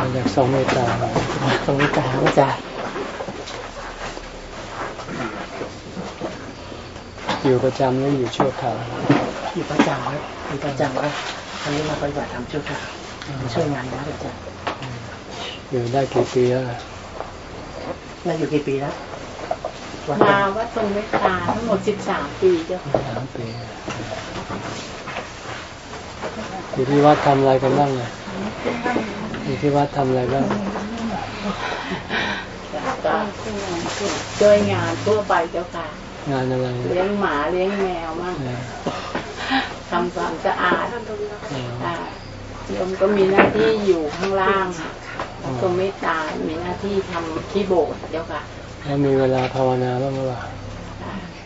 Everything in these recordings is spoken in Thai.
มาจากทรงเมตตาตรงนี้กลางอาจารย์อยู่ประจำหรืออยู่ชั่วคราวอยู่ประจำครับอยู่ประจำครับอันนี้มาปฏิบัติธรรมช่วยค่ะมาช่วยงานนะอาจารย์อยู่ได้กี่ปีแล้วล่ะมาอยู่กี่ปีแล้ววัดมาวัดทรงเมตตาทั้งหมด13ปีเจ้าค่ะสามปีอยู่ที่วัดทำอะไรกันบ้างเนี่ย อยู่ที่วัดทำอะไรบ้างก็ช่วยงานทั่วไปเจ้าค่ะ งานอะไร เลี้ยงหมาเลี้ยงแมวมั่งเนี่ยทำความสะอาดอ๋ออ่าโยมก็มีหน้าที่อยู่ข้างล่างค่ะทรงเมตตามีหน้าที่ทำที่โบสถ์เจ้าค่ะ แล้วมีเวลาภาวนาบ้างหรือเปล่า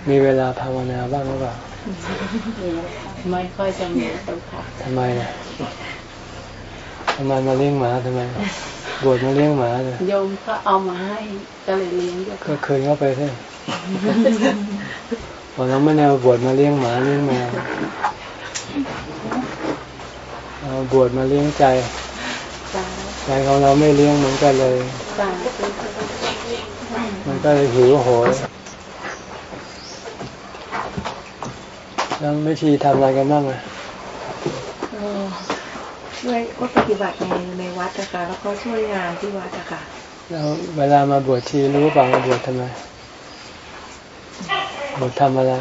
มีเวลาภาวนาบ้างหรือเปล่า ไม่ค่อยจะมีเจ้าค่ะทำไมล่ะ ทำไมมาเลี้ยงหมาทำไมบวชมาเลี้ยงหมาเลยโยมก็เอามาให้ก็เลยเลี้ยงเจ้าก็ค่ะคืนเข้าไปสิบอกเราไม่แนวบวชมาเลี้ยงหมาเลี้ยงแมวเราบวชมาเลี้ยงใจจ้าใจของเราไม่เลี้ยงมันก็เลยจ้ามันก็เลยหิวโหยแล้วไม่ชีทำอะไรกันบ้างอะก็ ช่วยก็ปฏิบัติในในวัดนะคะแล้วก็ช่วยงานที่วัดนะคะแล้วเวลามาบวชชีรู้เปล่ามาบวชทำไมบวชทำอะไร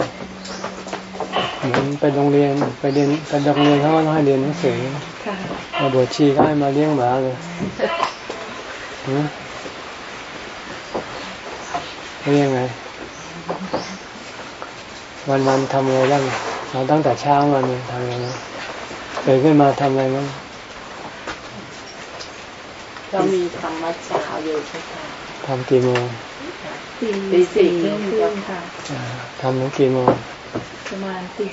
เหมือนไปโรงเรียนไปเรียนไปโรงเรียนเขาก็ต้องให้เรียนหนังสือค่ะมาบวชชีก็ให้มาเลี้ยงหมาเลยฮะเรียงไง วันวันๆทำอะไรบ้างเราตั้งแต่เช้ามาเนี่ยทำอะไรบ้างตื่นขึ้นมาทำอะไรบ้าง ก็มีธรรมะเช้าอยู่เจ้าค่ะทำกี่โมงตีตีสี่คครึ่รึ่งงค่ะอ่าทำถึงกี่โมงประมาณตี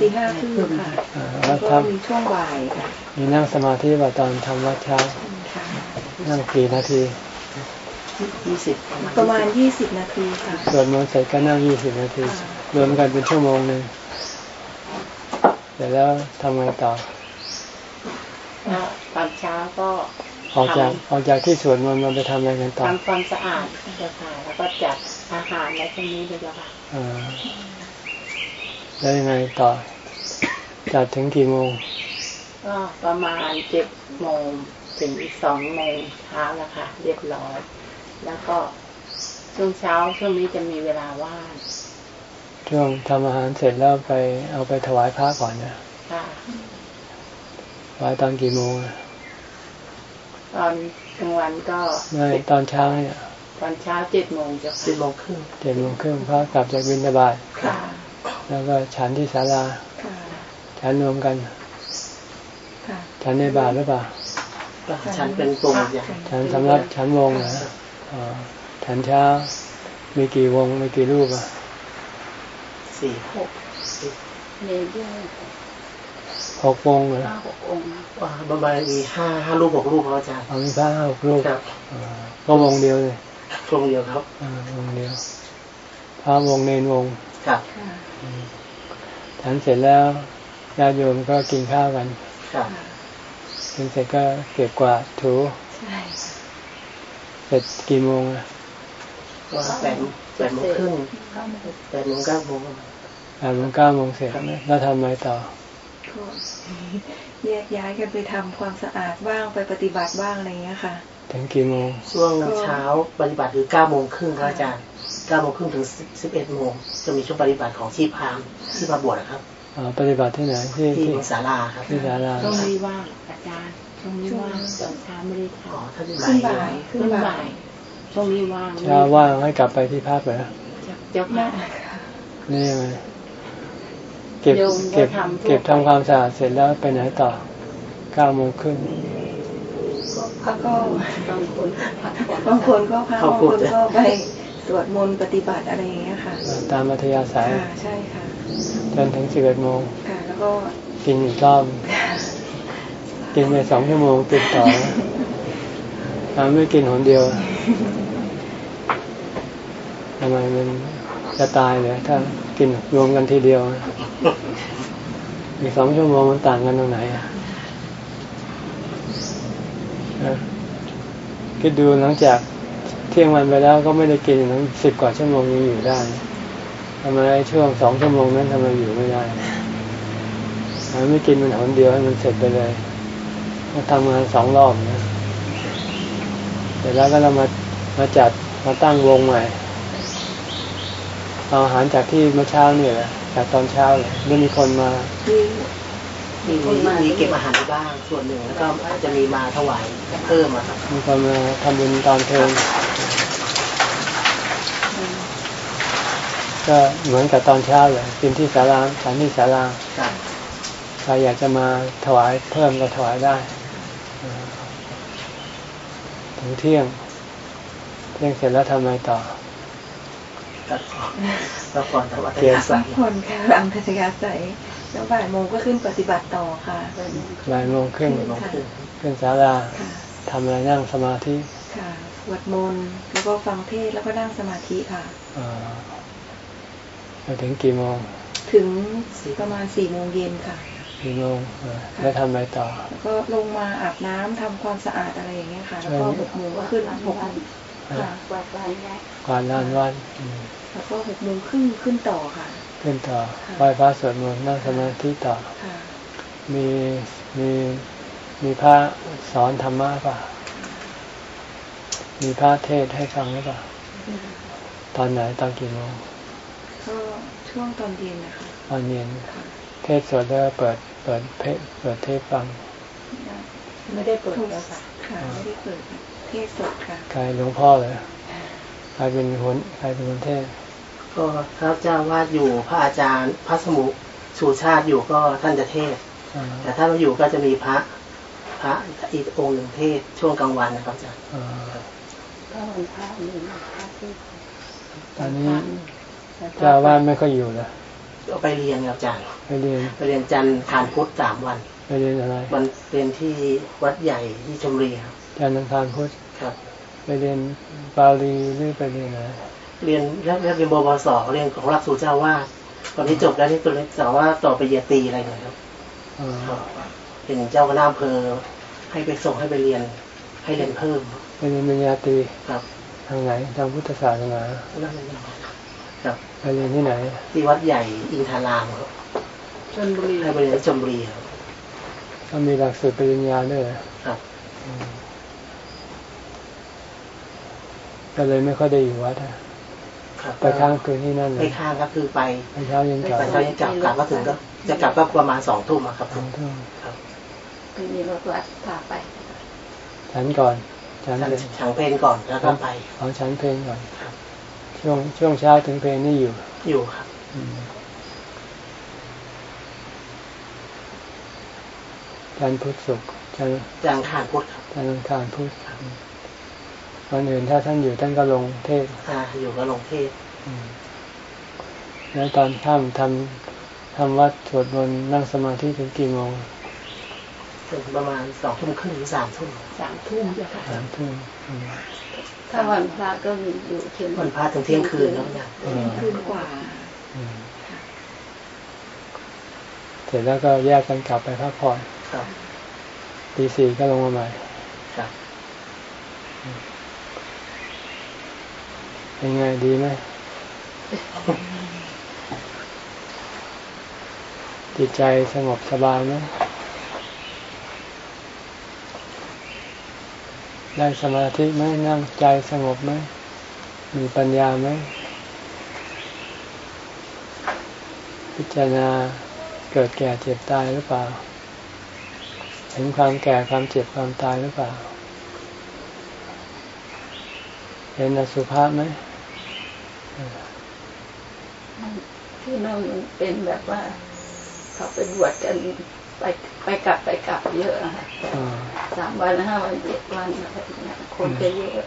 ตีห้าครึ่งค่ะอ่าแล้แล้ววทก็มีช่วงบ่ายค่ะำมีนั่งสมาธิว่าตอนทำวัดเช้าค่ะนั่งกี่นาทียี่สิบประมาณยี่สิบนาทีค่ะสวดมนต์เสร็จก็นั่งยี่สิบนาที รวมกันเป็นชั่วโมงหนึ่งเสร็จแล้วทำไงต่อก็ตอนเช้าก็ ออกจากออกจากที่สวดมนต์มันไปทำอะไรกันต่อทำความสะอาดเจ้าค่ะแล้วก็จัดอาหารอะไรพวกนี้ด้วยเจ้าค่ะอ่าแล้วยังไงต่อจัดถึงกี่โมงก็ประมาณเจ็ดโมงถึงสองโมงเช้าแล้วค่ะ เรียบร้อย แล้วก็ช่วงเช้าช่วงนี้จะมีเวลาว่างช่วงทำอาหารเสร็จแล้วไปเอาไปถวายพระก่อนนะค่ะถวายตอนกี่โมงอะ ตอนกลางวันก็ไม่ตอนเช้าเนี่ยตอนเช้าเจ็ดโมงเจ้าสิบค่ะโมงครึ่งเจ็ดโมงครึ่งพระกลับจากบิณฑบาตค่ะแล้วก็ฉันที่ศาลาค่ะฉันรวมกันค่ะฉันในบาทหรือเปล่าก็ฉันเป็นกลุ่มใหญ่ฉันสำหรับฉันวงนะอ๋อฉันเช้ามีกี่วงมีกี่รูปอะสี่เนยด้วย หกวงเหรอห้าหกองค์ว่าประมาณมีห้าห้ารูปหกรูปครับอาจารย์เอามีพระห้าหกรูปครับอ๋อก็วงเดียวเลยกลุ่มเดียวครับอ่าวงเดียวพระวงเนนวงครับค่ะฉันเสร็จแล้วญาติโยมก็กินข้าวกันครับกินเสร็จก็เก็บกวาดถูใช่เสร็จกี่โมงอะก็แปดแปดโมงครึ่งแปดโมงเก้าโมงแปดโมงเก้าโมงเสร็จแล้วทำอะไรต่อ ก็แยกย้ายกันไปทำความสะอาดบ้างไปปฏิบัติบ้างอะไรอย่างเงี้ยค่ะถึงกี่โมงช่วงเช้าปฏิบัติคือเก้าโมงครึ่งครับอาจารย์เก้าโมงครึ่งถึงสิบเอ็ดโมงจะมีช่วงปฏิบัติของชีพพราหมณ์ที่มาบวชนะครับอ๋อปฏิบัติที่ไหนที่ที่ที่ศาลาครับที่ศาลาช่วงนี้ว่างอาจารย์ช่วงนี้ว่างตอนเช้าไม่ได้ทอ๋อท่านขึ้นบ่ายำขึ้ขึ้นนบ่าบ่ายยช่วงนี้ว่างเช้าว่างให้กลับไปที่พักเหรอเจ้าค่ะนี่ยังไง เก็บโยมก็เก็บทำทั่วเก็บไปทำความสะอาดเสร็จแล้วไปไหนต่อเก้าโมงครึ่งก็ก็บางคนพักผ่อนบางคนก็พักบางคนก็ไปสวดมนต์ปฏิบัติอะไรอย่างเงี้ยค่ะ ตามมัธยาศัยค่ะใช่ค่ะจนถึงสิบเอ็ดโมงค่ะแล้วก็กินอีกรอบกินไปสองชั่วโมงติดต่อทำไม่กินหนเดียวทำไมมันจะตายเลยถ้า กินรวมกันทีเดียว อีกสองชั่วโมงมันต่างกันตรงไหนอะฮะคิดดูหลังจากเที่ยงวันไปแล้วก็ไม่ได้กินถึงสิบกว่าชั่วโมงยังอยู่ได้ทำไมช่วงสองชั่วโมงนั้นทำไมอยู่ไม่ได้ทำไมไม่กินมันหนเดียวให้มันเสร็จไปเลยมาทำงานสองรอบนะเสร็จแล้วก็เรามามาจัดมาตั้งวงใหม่ เอาอาหารจากที่เมื่อเช้าเนี่ยแหละจากตอนเช้าเลยไม่มีคนมามีมีมีมีเก็บอาหารไปบ้างส่วนหนึ่งแล้วก็อาจจะมีมาถวายเพิ่มอะครับมีคนมาทำบุญตอนเพลงก็เหมือนกับตอนเช้าเลยกินที่ศาลาฉันที่ศาลาครับใครอยากจะมาถวายเพิ่มก็ถวายได้อ่าถึงเที่ยงเที่ยงเสร็จแล้วทำไงต่อ ก็ก็ก่อนทำอัตเกียรยาติศัพัยกผ่อนค่ะหลังทัศยาศัยแล้วบ่ายโมงก็ขึ้นปฏิบัติต่อค่ะบ่ายโมงครึ่งลงขึ้นขึ้นศาลาค่ะทำอะไรนั่งสมาธิค่ะสวดมนต์แล้วก็ฟังเทศน์แล้วก็นั่งสมาธิค่ะอ่าไปถึงกี่โมง ถึงประมาณสี่โมงเย็นค่ะกี่โมงอ่าแล้วทำอะไรต่อ แล้วก็ลงมาอาบน้ำทำความสะอาดอะไรอย่างเงี้ยค่ะ แล้วก็ใช่หกโมงก็ขึ้นหกโมงค่ะกวาดลานได้กวาดลานวัดอืม แล้วก็หกโมงครึ่งขึ้นต่อค่ะ ขึ้นต่อไหว้พระสวดมนต์นั่งสมาธิต่อค่ะมีมีมีพระสอนธรรมะป่ะ มีพระเทศน์ให้ฟังหรือเปล่า ตอนไหนตอนกี่โมงก็ช่วงตอนเย็นนะคะ ตอนเย็นค่ะเทศน์สวดแล้วเปิดเปิดเพจเปิดเทปฟัง ไม่ได้เปิดแล้วค่ะค่ะ ไม่ได้เปิด เทศสดค่ะใครหลวงพ่อเลย ใครเป็นคนใครเป็นคนเทศน์ก็พระเจ้าวาดอยู่พระอาจารย์ พระสมุชูชาติอยู่ก็ท่านจะเทศน์อ่าแต่ถ้าเราอยู่ก็จะมีพระพระอีกองค์หนึ่งเทศน์ช่วงกลางวันนะครับอาจารย์อ่าก็วันพระมีพระที่ตอนนี้เจ้าอาว่าสไม่ค่อยอยู่แล้วก็ไปเรียนครับอาจารย์ไปเรียนไปเรียนจันทร์คารพุธสามวันไปเรียนอะไรมันเรียนที่วัดใหญ่ที่ชมรีครับจันทร์อังคารพุธครับ ไปเรียนบาลีหรือไปเรียนอะไรเรียนเรียนเรียนบวสเรียนของหลักสูตรเจ้าว่าสตอนนี้จบแล้วที่ตัวเล็กสาวว่าต่อไปเรียนตรีอะไรหน่อยครับอ่าครับเป็นเจ้าคณะอำเภอให้ไปส่งให้ไปเรียน ให้เรียนเพิ่มไปเรียนปริญญาตรีครับ ทางไหนทางพุทธศาสนานั่นเองครับไปเรียนที่ไหน ที่วัดใหญ่อินทารามครับชนบุรีให้ไปเรียนที่ชมรีครับก็มีหลักสูตรปริญญาด้วยเหรอครับ อืม ก็เลยไม่ค่อยได้อยู่วัดอะครับไปค้างคืนที่นั่นเลไปยข้างก็คือไปไปเช้าเย็นกลับไปเช้าเย็นกลับกลับก็ถึงก็จะกลับก็ประมาณสองทุ่มอะครับสองทุ่มครับคือมีรถวัดพาไปฉันก่อนฉันฉันเลยฉันเพลงก่อนแล้วก็ไปเอาฉันเพลงก่อนครับช่วงช่วงเช้าถึงเพลงนี่อยู่ อยู่ครับอืมจันทร์พุธศุกร์จันทร์จังคารพุธครับจันทร์อังคารพุธ วันอื่นถ้าท่านอยู่ท่านก็ลงเทศน์อ่าอยู่ก็ลงเทศอืมแล้วตอนค่ำทำทำวัดสวดมนต์นั่งสมาธิถึงกี่โมงถึงประมาณสองทุ่มครึ่งถึงสามทุ่มสามทุ่มเจ้าค่ะสามทุ่มอืมถ้าวันพระก็มีอยู่ถึงวันพระถึงเที่ยงคืนแล้วเนี่ยอืมคืนกว่าอืมเสร็จแล้วก็แยกกันกลับไปพักผ่อนครับตีสี่ก็ลงมาใหม่ เป็นไงดีไหมจิตใจสงบสบายไหมได้สมาธิไหมนั่งใจสงบไหมมีปัญญาไหมพิจารณาเกิดแก่เจ็บตายหรือเปล่า เห็นความแก่ความเจ็บความตายหรือเปล่า เห็นอสุภะไหม ที่นั่นมันเป็นแบบว่า เขาไปบวชกันไปไปกลับไปกลับเยอะอะค่ะอ่าสามวันห้าวันเจ็ดวันอะไรอย่างเงี้ยคนจะเยอะ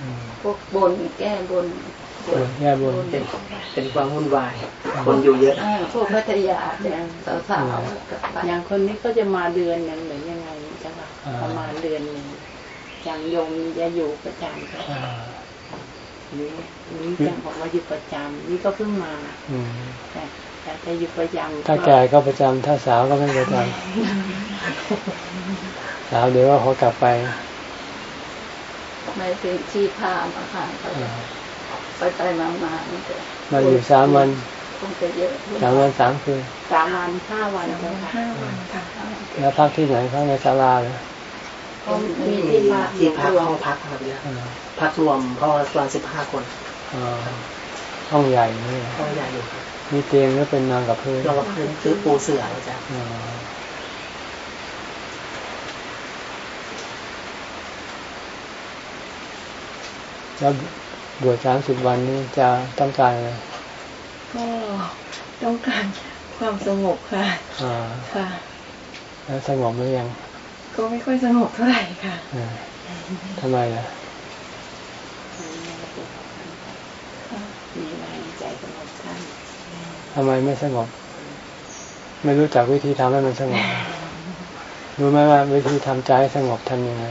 อืมพวกบนแก้บนบนแก้บนเป็นเป็นความวุ่นวาย คนอยู่เยอะอ่าพวกพัทยาเนี่ยสาวๆกับไปอย่างคนนี้ก็จะมาเดือนหนึ่งหรือยังไงจ้ะคะอ่าประมาณเดือนหนึ่งอย่างโยมจะอยู่ประจำค่ะอ่า นี่นี่จะบอกว่าอยู่ประจำนี่ก็เพิ่งมาอืมแต่แต่จะอยู่ประจำถ้าแก่ก็ประจำถ้าสาวก็ไม่ประจำสาวเดี๋ยวก็เขากลับไปไม่ถึงชีพามอาหารไปไปมามานี่จะมาอยู่สามวันคงจะเยอะสามวันสามคืนสามวันห้าวันสามเจ้าวันค่ะห้าวันค่ะแล้วพักที่ไหนพักในศาลาเลยก็มีที่พักที่พักรวห้อมงพักครับเนี่ยอ่า พักรวมเพราะว่าประมาณสิบห้าคนอ่าห้องใหญ่นี่ห้องใหญ่อยู่ครับมีเตียงหรือเป็นนอนกับพื้นรองรับพื้นคือปูเสื่ออาจารย์อ่าแล้วบวชสามสิบวันนี้จะต้องการอะไรก็ต้องการความสงบค่ะอ่าค่ะ แล้วสงบหรือยัง ก็ไม่ค่อยสงบเท่าไหร่ค่ะอ่าทำไมล่ะ มีแรงใจสงบท่าน ทำไมไม่สงบ ไม่รู้จักวิธีทำให้มันสงบ รู้ไหมว่าวิธีทำใจให้สงบทำยังไง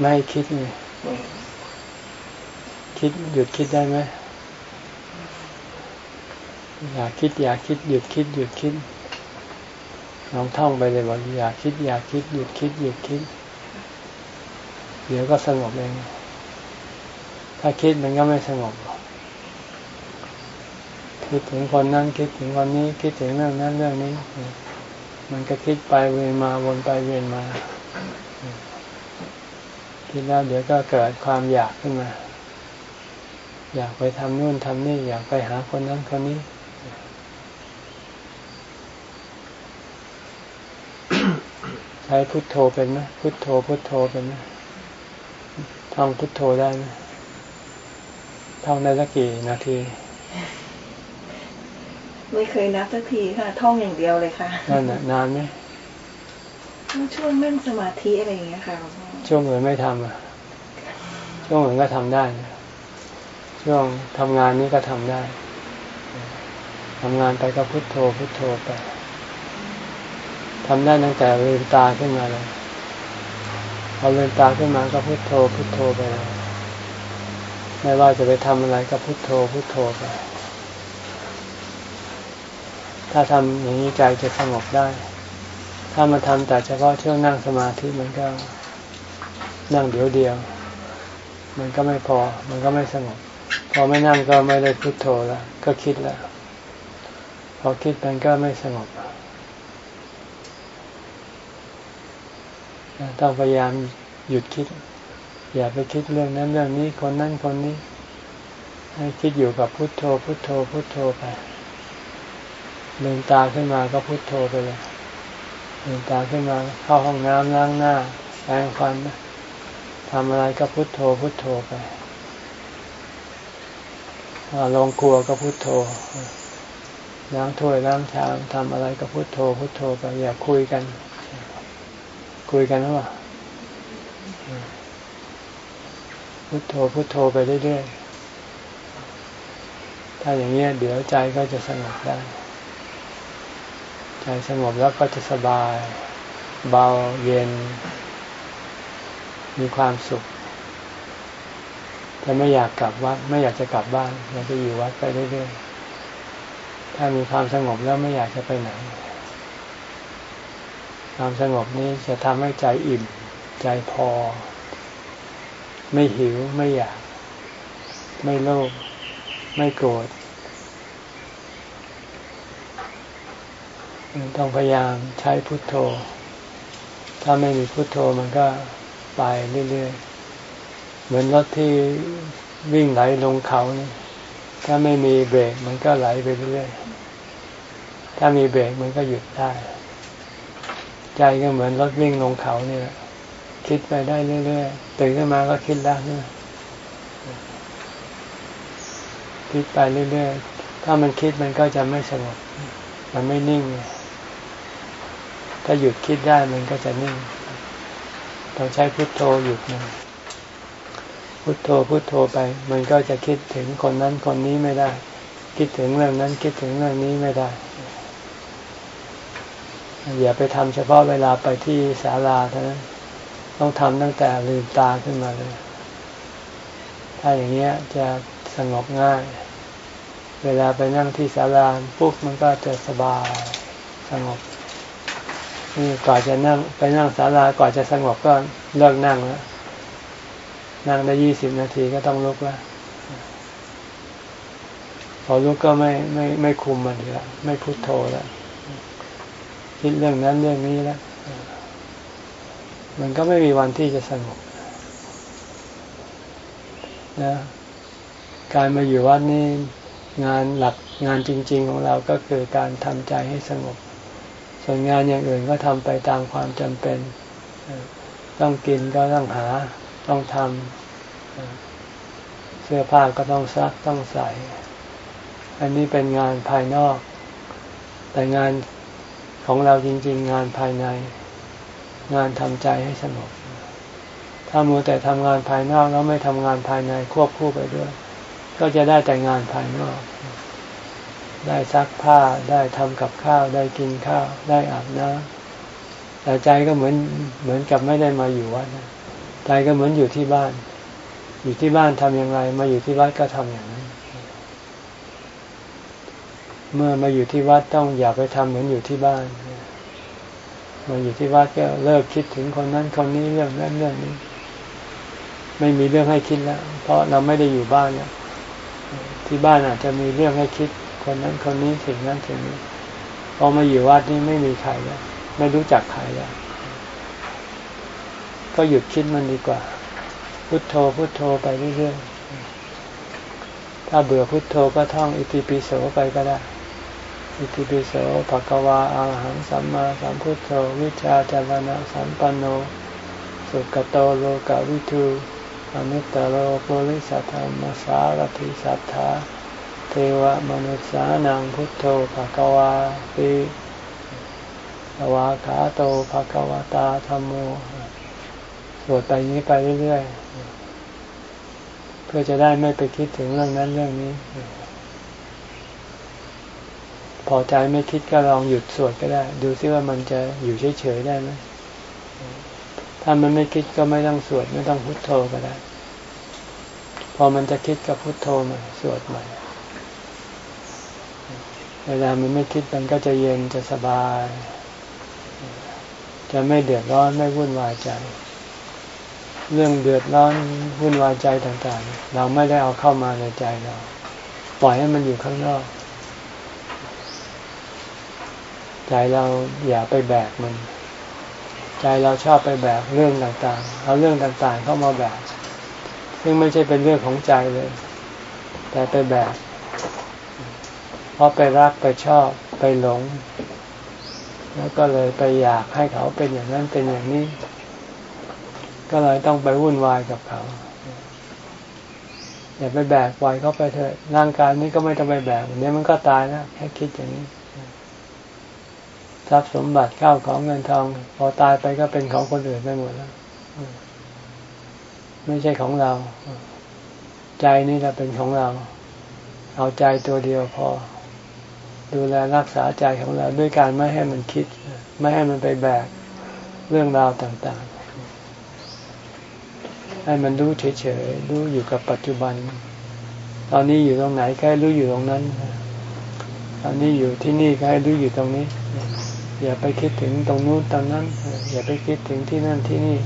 ไม่คิดไงคิดหยุดคิดได้ไหมอยากคิด อยากคิดหยุดคิด หยุดคิดลองท่องไปเลยว่าอยากคิด อยากคิดหยุดคิดหยุดคิด เดี๋ยวก็สงบเอง ถ้าคิดมันก็ไม่สงบหรอก คิดถึงคนนั้นคิดถึงคนนี้คิดถึงเรื่องนั้นเรื่องนี้ มันก็คิดไปเวียนมาวนไปเวียนมา คิดแล้วเดี๋ยวก็เกิดความอยากขึ้นมา อยากไปทำนู่นทำนี่อยากไปหาคนนั้นคนนี้ใช้พุทโธเป็นไหมพุทโธพุทโธเป็นไหมท่องพุทโธได้ไหมท่องได้สักกี่นาที ไม่เคยนับสักทีค่ะ ท่องอย่างเดียวเลยค่ะนั่นน่ะนานไหมช่วงนั่งสมาธิอะไรอย่างเงี้ยค่ะหลวงพ่อช่วงอื่นไม่ทำอะช่วงอื่นก็ทำได้นะช่วงทำงานนี้ก็ทำได้ทำงานไปก็พุทโธพุทโธไปทำได้ตั้งแต่ลืมตาขึ้นมาเลยพอลืมตาขึ้นมาก็พุทโธพุทโธไปเลยไม่ว่าจะไปทำอะไรก็พุทโธพุทโธไป ถ้าทำอย่างนี้ใจจะสงบได้ ถ้ามาทำแต่เฉพาะช่วงนั่งสมาธิมันก็นั่งเดียวเดียว มันก็ไม่พอ มันก็ไม่สงบ พอไม่นั่งก็ไม่ได้พุโทโธแล้วก็คิดแล้ว พอคิดมันก็ไม่สงบ ต้องพยายามหยุดคิด อย่าไปคิดเรื่องนั้นเรื่องนี้คนนั้นคนนี้ ให้คิดอยู่กับพุโทโธพุโทโธพุโทโธไป ลืมตาขึ้นมาก็พุโทโธไปเลยลืมตาขึ้นมาเข้าห้องน้ำล้างหน้าแปรงฟันทำอะไรก็พุโทโธพุโทโธไปลงครัวก็พุโทโธล้างถ้วยล้างชามทำอะไรก็พุโทโธพุโทโธไปอย่าคุยกัน คุยกันหรือเปล่าพุโทโธพุโทโธไปเรื่อยๆถ้าอย่างเงี้ยเดี๋ยวใจก็จะสงบได้ ใจสงบแล้วก็จะสบาย เบาเย็น มีความสุขจะไม่อยากกลับวัดไม่อยากจะกลับบ้านอยากจะอยู่วัดไปเรื่อยๆถ้ามีความสงบแล้วไม่อยากจะไปไหน ความสงบนี้จะทำให้ใจอิ่ม ใจพอ ไม่หิวไม่อยาก ไม่โลภไม่โกรธ ต้องพยายามใช้พุทโธ ถ้าไม่มีพุทโธมันก็ไปเรื่อยๆ เหมือนรถที่วิ่งไหลลงเขานี่ถ้าไม่มีเบรกมันก็ไหลไปเรื่อยๆ ถ้ามีเบรกมันก็หยุดได้ ใจก็เหมือนรถวิ่งลงเขานี่แหละคิดไปได้เรื่อยๆ ตื่นขึ้นมาก็คิดแล้วนี่คิดไปเรื่อยๆ ถ้ามันคิดมันก็จะไม่สงบ มันไม่นิ่ง ถ้าหยุดคิดได้มันก็จะนิ่งต้องใช้พุทโธหยุดมันพุทโธพุทโธไป มันก็จะคิดถึงคนนั้นคนนี้ไม่ได้ คิดถึงเรื่องนั้นคิดถึงเรื่องนี้ไม่ได้ อย่าไปทำเฉพาะเวลาไปที่ศาลาเท่านั้นต้องทำตั้งแต่ลืมตาขึ้นมาเลย ถ้าอย่างเงี้ยจะสงบง่าย เวลาไปนั่งที่ศาลาปุ๊บมันก็จะสบายสงบ กว่าจะนั่งไปนั่งศาลากว่าจะสงบก็เลิกนั่งแล้วนั่งได้ยี่สิบนาทีก็ต้องลุกแล้วพอลุกก็ไม่ไม่ไม่คุมมันแล้วไม่พุโทโธแล้วคิดเรื่องนั้นเรื่องนี้แล้วมันก็ไม่มีวันที่จะสงบนะการมาอยู่วัดนี่งานหลักงานจริง ๆ ของเราก็คือการทำใจให้สงบ ส่วนงานอย่างอื่นก็ทำไปตามความจำเป็น ต้องกินก็ต้องหา ต้องทำเสื้อผ้าก็ต้องซักต้องใส่ อันนี้เป็นงานภายนอก แต่งานของเราจริง ๆ งานภายใน งานทำใจให้สงบถ้ามัวแต่ทำงานภายนอกแล้วไม่ทำงานภายในควบคู่ไปด้วย ก็จะได้แต่งานภายนอก ได้ซักผ้าได้ทำกับข้าว ได้กินข้าว ได้อาบน้ำแต่ใจก็เหมือนเหมือนกับไม่ได้มาอยู่วัดใจก็เหมือนอยู่ที่บ้าน อยู่ที่บ้านทำอย่างไร มาอยู่ที่วัดก็ทำอย่างนั้น เมื่อมาอยู่ที่วัดต้องอย่าไปทำเหมือนอยู่ที่บ้านมาอยู่ที่วัดก็เลิกคิดถึงคนนั้นคนนี้เรื่องนั้นเรื่องนี้ ไม่มีเรื่องให้คิดแล้ว เพราะเราไม่ได้อยู่บ้านเนี่ยที่บ้านอาจจะมีเรื่องให้คิด คนนั้นคนนี้สิ่งนั้นสิ่งนี้พอมาอยู่วัดนี่ไม่มีใครแล้วไม่รู้จักใครแล้วก็หยุดคิดมันดีกว่า พุทโธพุทโธไปเรื่อยๆถ้าเบื่อพุทโธก็ท่องอิติปิโสไปก็ได้ อิติปิโสภะกวาอาหังสัมมาสัมพุทโธ วิชาจารณะสัมปันโน สุกโตโลกาวิทูอนุตตรโรปุริสัทธรรมสารถิสัทธา เทวมนุษสานังพุทโธภะกวาติวาขาโตภะกวตาธรรมโมสวดไปนี้ไปเรื่อยๆ เพื่อจะได้ไม่ไปคิดถึงเรื่องนั้นเรื่องนี้ พอใจไม่คิดก็ลองหยุดสวดก็ได้ ดูซิว่ามันจะอยู่เฉยๆได้ไหมถ้ามันไม่คิดก็ไม่ต้องสวด ไม่ต้องพุโทโธก็ได้ พอมันจะคิดก็พุโทโธใหม่สวดใหม่ เวลามันไม่คิดมันก็จะเย็นจะสบาย จะไม่เดือดร้อนไม่วุ่นวายใจ เรื่องเดือดร้อนวุ่นวายใจต่างๆ เราไม่ได้เอาเข้ามาในใจเรา ปล่อยให้มันอยู่ข้างนอก ใจเราอย่าไปแบกมัน ใจเราชอบไปแบกเรื่องต่างๆ เอาเรื่องต่างๆเข้ามาแบก ซึ่งไม่ใช่เป็นเรื่องของใจเลย แต่ไปแบก เพราะไปรักไปชอบไปหลง แล้วก็เลยไปอยากให้เขาเป็นอย่างนั้นเป็นอย่างนี้ ก็เลยต้องไปวุ่นวายกับเขาอย่าไปแบกปล่อยเขาไปเถอะร่างกายนี้ก็ไม่ต้องไปแบกเดี๋ยมันก็ตายนะแค่คิดอย่างนี้ทรัพย์สมบัติข้าวของเงินทอง พอตายไปก็เป็นของคนอื่นไปหมดแล้วไม่ใช่ของเรา ใจนี่แหละเป็นของเรา เอาใจตัวเดียวพอ ดูแลรักษาใจของเราด้วยการไม่ให้มันคิด ไม่ให้มันไปแบกเรื่องราวต่างๆ ให้มันรู้เฉยๆรู้อยู่กับปัจจุบัน ตอนนี้อยู่ตรงไหนแค่รู้อยู่ตรงนั้น ตอนนี้อยู่ที่นี่แค่รู้อยู่ตรงนี้ อย่าไปคิดถึงตรงนู้นตรงนั้น อย่าไปคิดถึงที่นั่นที่นี่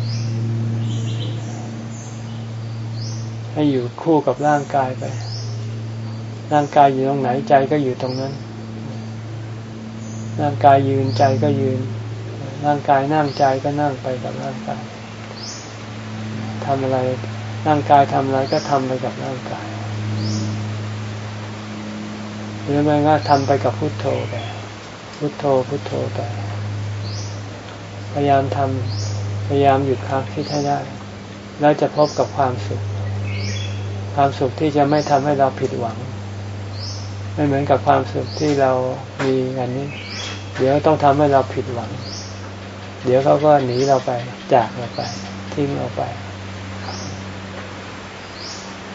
ให้อยู่คู่กับร่างกายไปร่างกายอยู่ตรงไหนใจก็อยู่ตรงนั้น ร่างกายยืนใจก็ยืน ร่างกายนั่งใจก็นั่งไปกับร่างกายทำอะไร ร่างกายทำอะไรก็ทำไปกับร่างกาย หรือไม่ก็ทำไปกับพุทโธไปพุทโธพุทโธไปพยายามทำพยายามหยุดความคิดให้ได้ แล้วจะพบกับความสุข ความสุขที่จะไม่ทำให้เราผิดหวังไม่เหมือนกับความสุขที่เรามีอันนี้ เดี๋ยวต้องทำให้เราผิดหวัง เดี๋ยวเขาก็หนีเราไป จากเราไป ทิ้งเราไป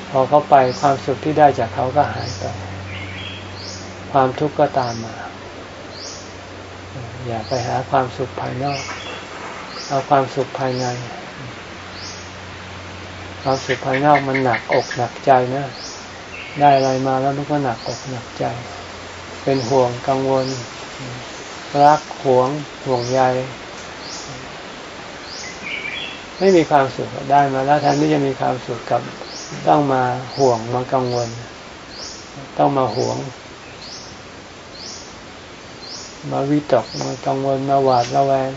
พอเขาไปความสุขที่ได้จากเขาก็หายไป ความทุกข์ก็ตามมา อย่าไปหาความสุขภายนอก เอาความสุขภายใน ความสุขภายนอกมันหนักอกหนักใจนะได้อะไรมาแล้วมันก็หนักอกหนักใจ เป็นห่วงกังวล รักหวงห่วงใย ไม่มีความสุขได้มาแล้วแทนที่จะมีความสุขกับต้องมาห่วงมากังวล ต้องมาห่วง มาวิตกมากังวลมาหวาดระแวง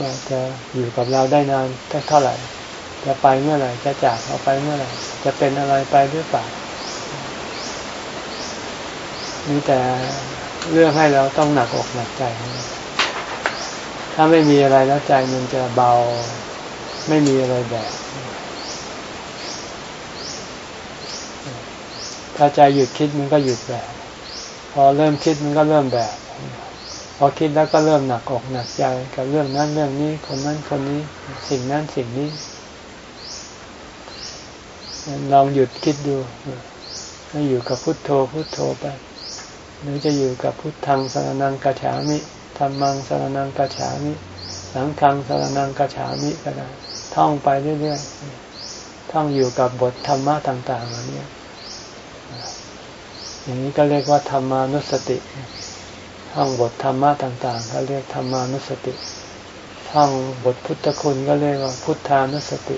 ว่าจะอยู่กับเราได้นานเท่าไหร่ จะไปเมื่อไหร่ จะจากเราไปเมื่อไหร่ จะเป็นอะไรไปหรือเปล่ามีแต่ เรื่องให้เราต้องหนักอกหนักใจ ถ้าไม่มีอะไรแล้วใจมันจะเบา ไม่มีอะไรแบบถ้าใจหยุดคิดมันก็หยุดแบบพอเริ่มคิดมันก็เริ่มแบบพอคิดแล้วก็เริ่มหนักอกหนักใจกับเรื่องนั้นเรื่องนี้คนนั้นคนนี้ สิ่งนั้นสิ่งนี้ลองหยุดคิดดูให้อยู่กับพุทโธพุทโธไป หรือจะอยู่กับพุทธังสรนังกัจฉามิธรรมังสรนังกัจฉามิสังฆังสรนังกัจฉามิก็ได้ท่องไปเรื่อยๆท่องอยู่กับบทธรรมะต่างๆเหล่านี้อย่างนี้ก็เรียกว่าธรรมานุสติท่องบทธรรมะต่างๆเขาเรียกธรรมานุสติท่องบทพุทธคุณก็เรียกว่าพุทธานุสติ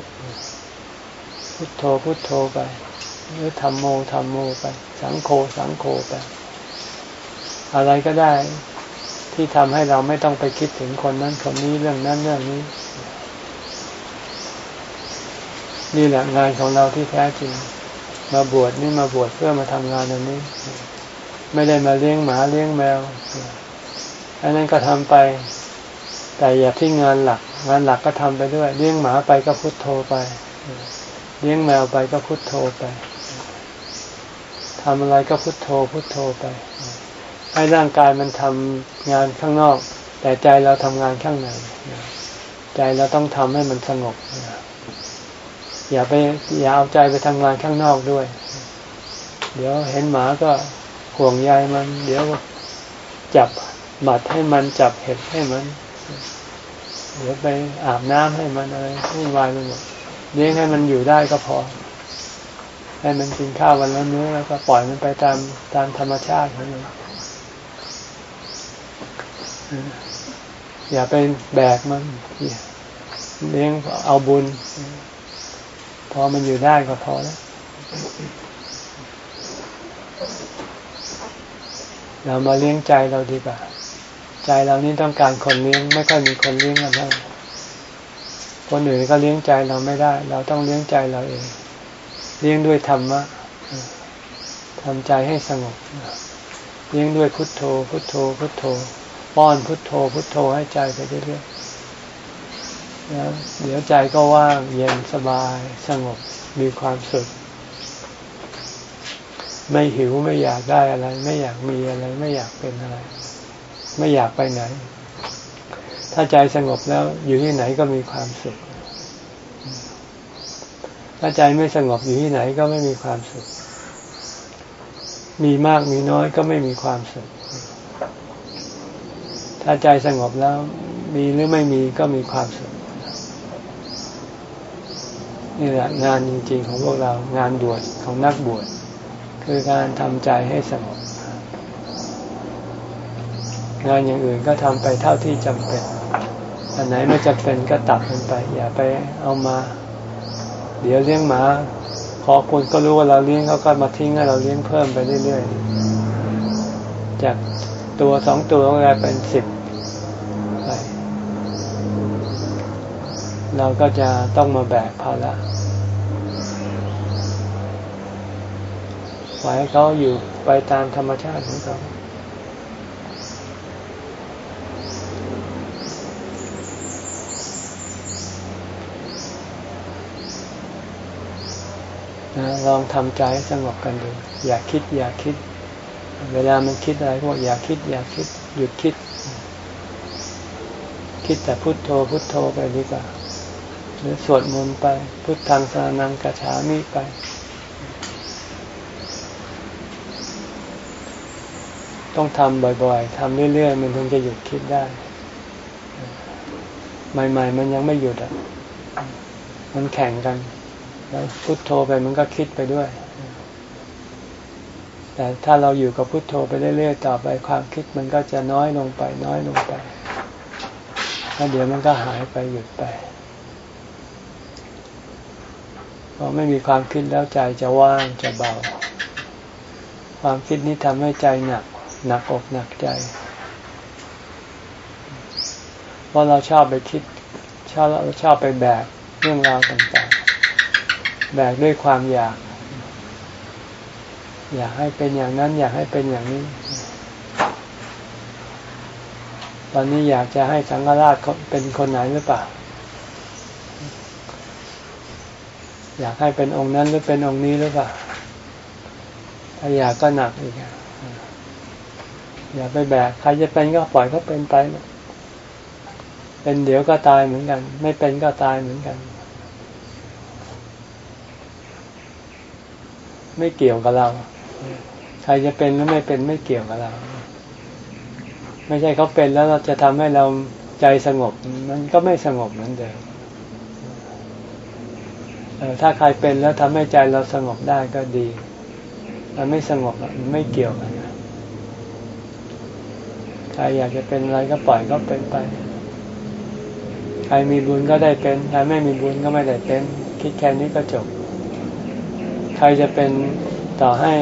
พุทโธพุทโธไปหรือธรรมโมธรรมโมไป สังโฆสังโฆไป อะไรก็ได้ที่ทำให้เราไม่ต้องไปคิดถึงคนนั้นคนนี้เรื่องนั้นเรื่องนี้ นี่แหละงานของเราที่แท้จริง มาบวชนี่มาบวชเพื่อมาทำงานอันนี้ ไม่ได้มาเลี้ยงหมาเลี้ยงแมวอันนั้นก็ทำไป แต่อย่าทิ้งงานหลัก งานหลักก็ทำไปด้วย เลี้ยงหมาไปก็พุโทโธไป เลี้ยงแมวไปก็พุโทโธไปทำอะไรก็พุโทโธพุโทโธไป ให้ร่างกายมันทำงานข้างนอก แต่ใจเราทำงานข้างในใจเราต้องทำให้มันสงบอย่าไปอย่าเอาใจไปทำงานข้างนอกด้วย เดี๋ยวเห็นหมาก็ห่วงใยมัน เดี๋ยวจับหมัดให้มันจับเห็ดให้มัน เดี๋ยวไปอาบน้ำให้มันอะไรวุ่นวายไปหมดเลี้ยงให้มันอยู่ได้ก็พอ ให้มันกินข้าววันละมื้อแล้วก็ปล่อยมันไปตามตามธรรมชาติของมัน อย่าไปแบกมันเลี้ยงเอาบุญ พอมันอยู่ได้ก็พอแล้วเรามาเลี้ยงใจเราดีกว่า ใจเรานี่ต้องการคนเลี้ยง ไม่ค่อยมีคนเลี้ยงกันแล้วคนอื่นก็เลี้ยงใจเราไม่ได้ เราต้องเลี้ยงใจเราเอง เลี้ยงด้วยธรรมะทำใจให้สงบ เลี้ยงด้วยพุทโธ พุทโธ พุทโธ ป้อนพุทโธพุทโธให้ใจไปเรื่อยๆแล้วเดี๋ยวใจก็ว่างเย็นสบายสงบมีความสุข ไม่หิวไม่อยากได้อะไร ไม่อยากมีอะไร ไม่อยากเป็นอะไร ไม่อยากไปไหน ถ้าใจสงบแล้วอยู่ที่ไหนก็มีความสุข ถ้าใจไม่สงบอยู่ที่ไหนก็ไม่มีความสุข มีมากมีน้อยก็ไม่มีความสุข ถ้าใจสงบแล้วมีหรือไม่มีก็มีความสุขนี่แหละงานจริงๆของพวกเรางานบวชของนักบวชคือการทำใจให้สงบงานอย่างอื่นก็ทำไปเท่าที่จำเป็น อันไหนไม่จำเป็นก็ตัดมันไป อย่าไปเอามา เดี๋ยวเลี้ยงหมา พอคนก็รู้ว่าเราเลี้ยงเขาก็มาทิ้งให้เราเลี้ยงเพิ่มไปเรื่อยๆ จากตัวสองตัวก็กลายเป็นสิบ เราก็จะต้องมาแบกภาระปล่อยให้เขาอยู่ไปตามธรรมชาติของเขาลองทำใจให้สงบกันดู อย่าคิด อย่าคิด เวลามันคิดอะไรพวกอย่าคิด อย่าคิด หยุดคิด คิดแต่พุโทโธพุโทโธไปดีกว่า หรือสวดมนต์ไป พุทธังสานังกระฉามิไป ต้องทำบ่อยๆทำเรื่อยๆ มันถึงจะหยุดคิดได้ ใหม่ๆ มันยังไม่หยุดอะ มันแข่งกัน แล้วพุทโธไปมันก็คิดไปด้วย แต่ถ้าเราอยู่กับพุทโธไปเรื่อยๆ ต่อไปความคิดมันก็จะน้อยลงไป น้อยลงไปแล้วเดี๋ยวมันก็หายไปหยุดไป พอไม่มีความคิดแล้วใจจะว่างจะเบา ความคิดนี้ทำให้ใจหนัก หนักอกหนักใจเพราะเราชอบไปคิดชอบเราชอบไปแบกเรื่องราวต่างๆ แบกด้วยความอยาก อยากให้เป็นอย่างนั้น อยากให้เป็นอย่างนี้ ตอนนี้อยากจะให้สังฆราชเป็นคนไหนหรือเปล่า อยากให้เป็นองค์นั้นหรือเป็นองค์นี้หรือเปล่าถ้าอยากก็หนักอีกอย่าไปแบกใครจะเป็นก็ปล่อยเขาเป็นไปเป็นเดี๋ยวก็ตายเหมือนกัน ไม่เป็นก็ตายเหมือนกัน ไม่เกี่ยวกับเรา ใครจะเป็นหรือไม่เป็นไม่เกี่ยวกับเรา ไม่ใช่เขาเป็นแล้วเราจะทำให้เราใจสงบ มันก็ไม่สงบเหมือนเดิม ถ้าใครเป็นแล้วทำให้ใจเราสงบได้ก็ดีมันไม่สงบมันไม่เกี่ยวกันใครอยากจะเป็นอะไรก็ปล่อยก็เป็นไป ใครมีบุญก็ได้เป็น ใครไม่มีบุญก็ไม่ได้เป็น คิดแค่นี้ก็จบ ใครจะเป็นต่อให้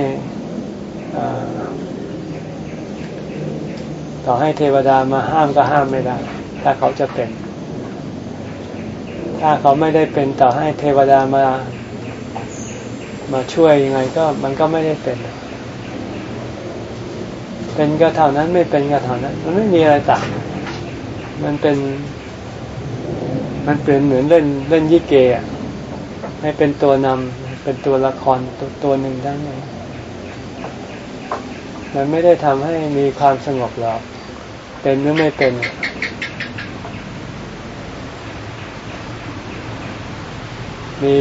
ต่อให้เทวดามาห้ามก็ห้ามไม่ได้ ถ้าเขาจะเป็น ถ้าเขาไม่ได้เป็นต่อให้เทวดามามาช่วยยังไงก็มันก็ไม่ได้เป็น เป็นก็เท่านั้นไม่เป็นก็เท่านั้น มันไม่มีอะไรต่าง มันเป็น มันเป็นเหมือนเล่นเล่นยิเกะให้เป็นตัวนำเป็นตัวละครตัวตัวหนึ่งได้ไหมมันไม่ได้ทำให้มีความสงบหรอก เป็นหรือไม่เป็น มี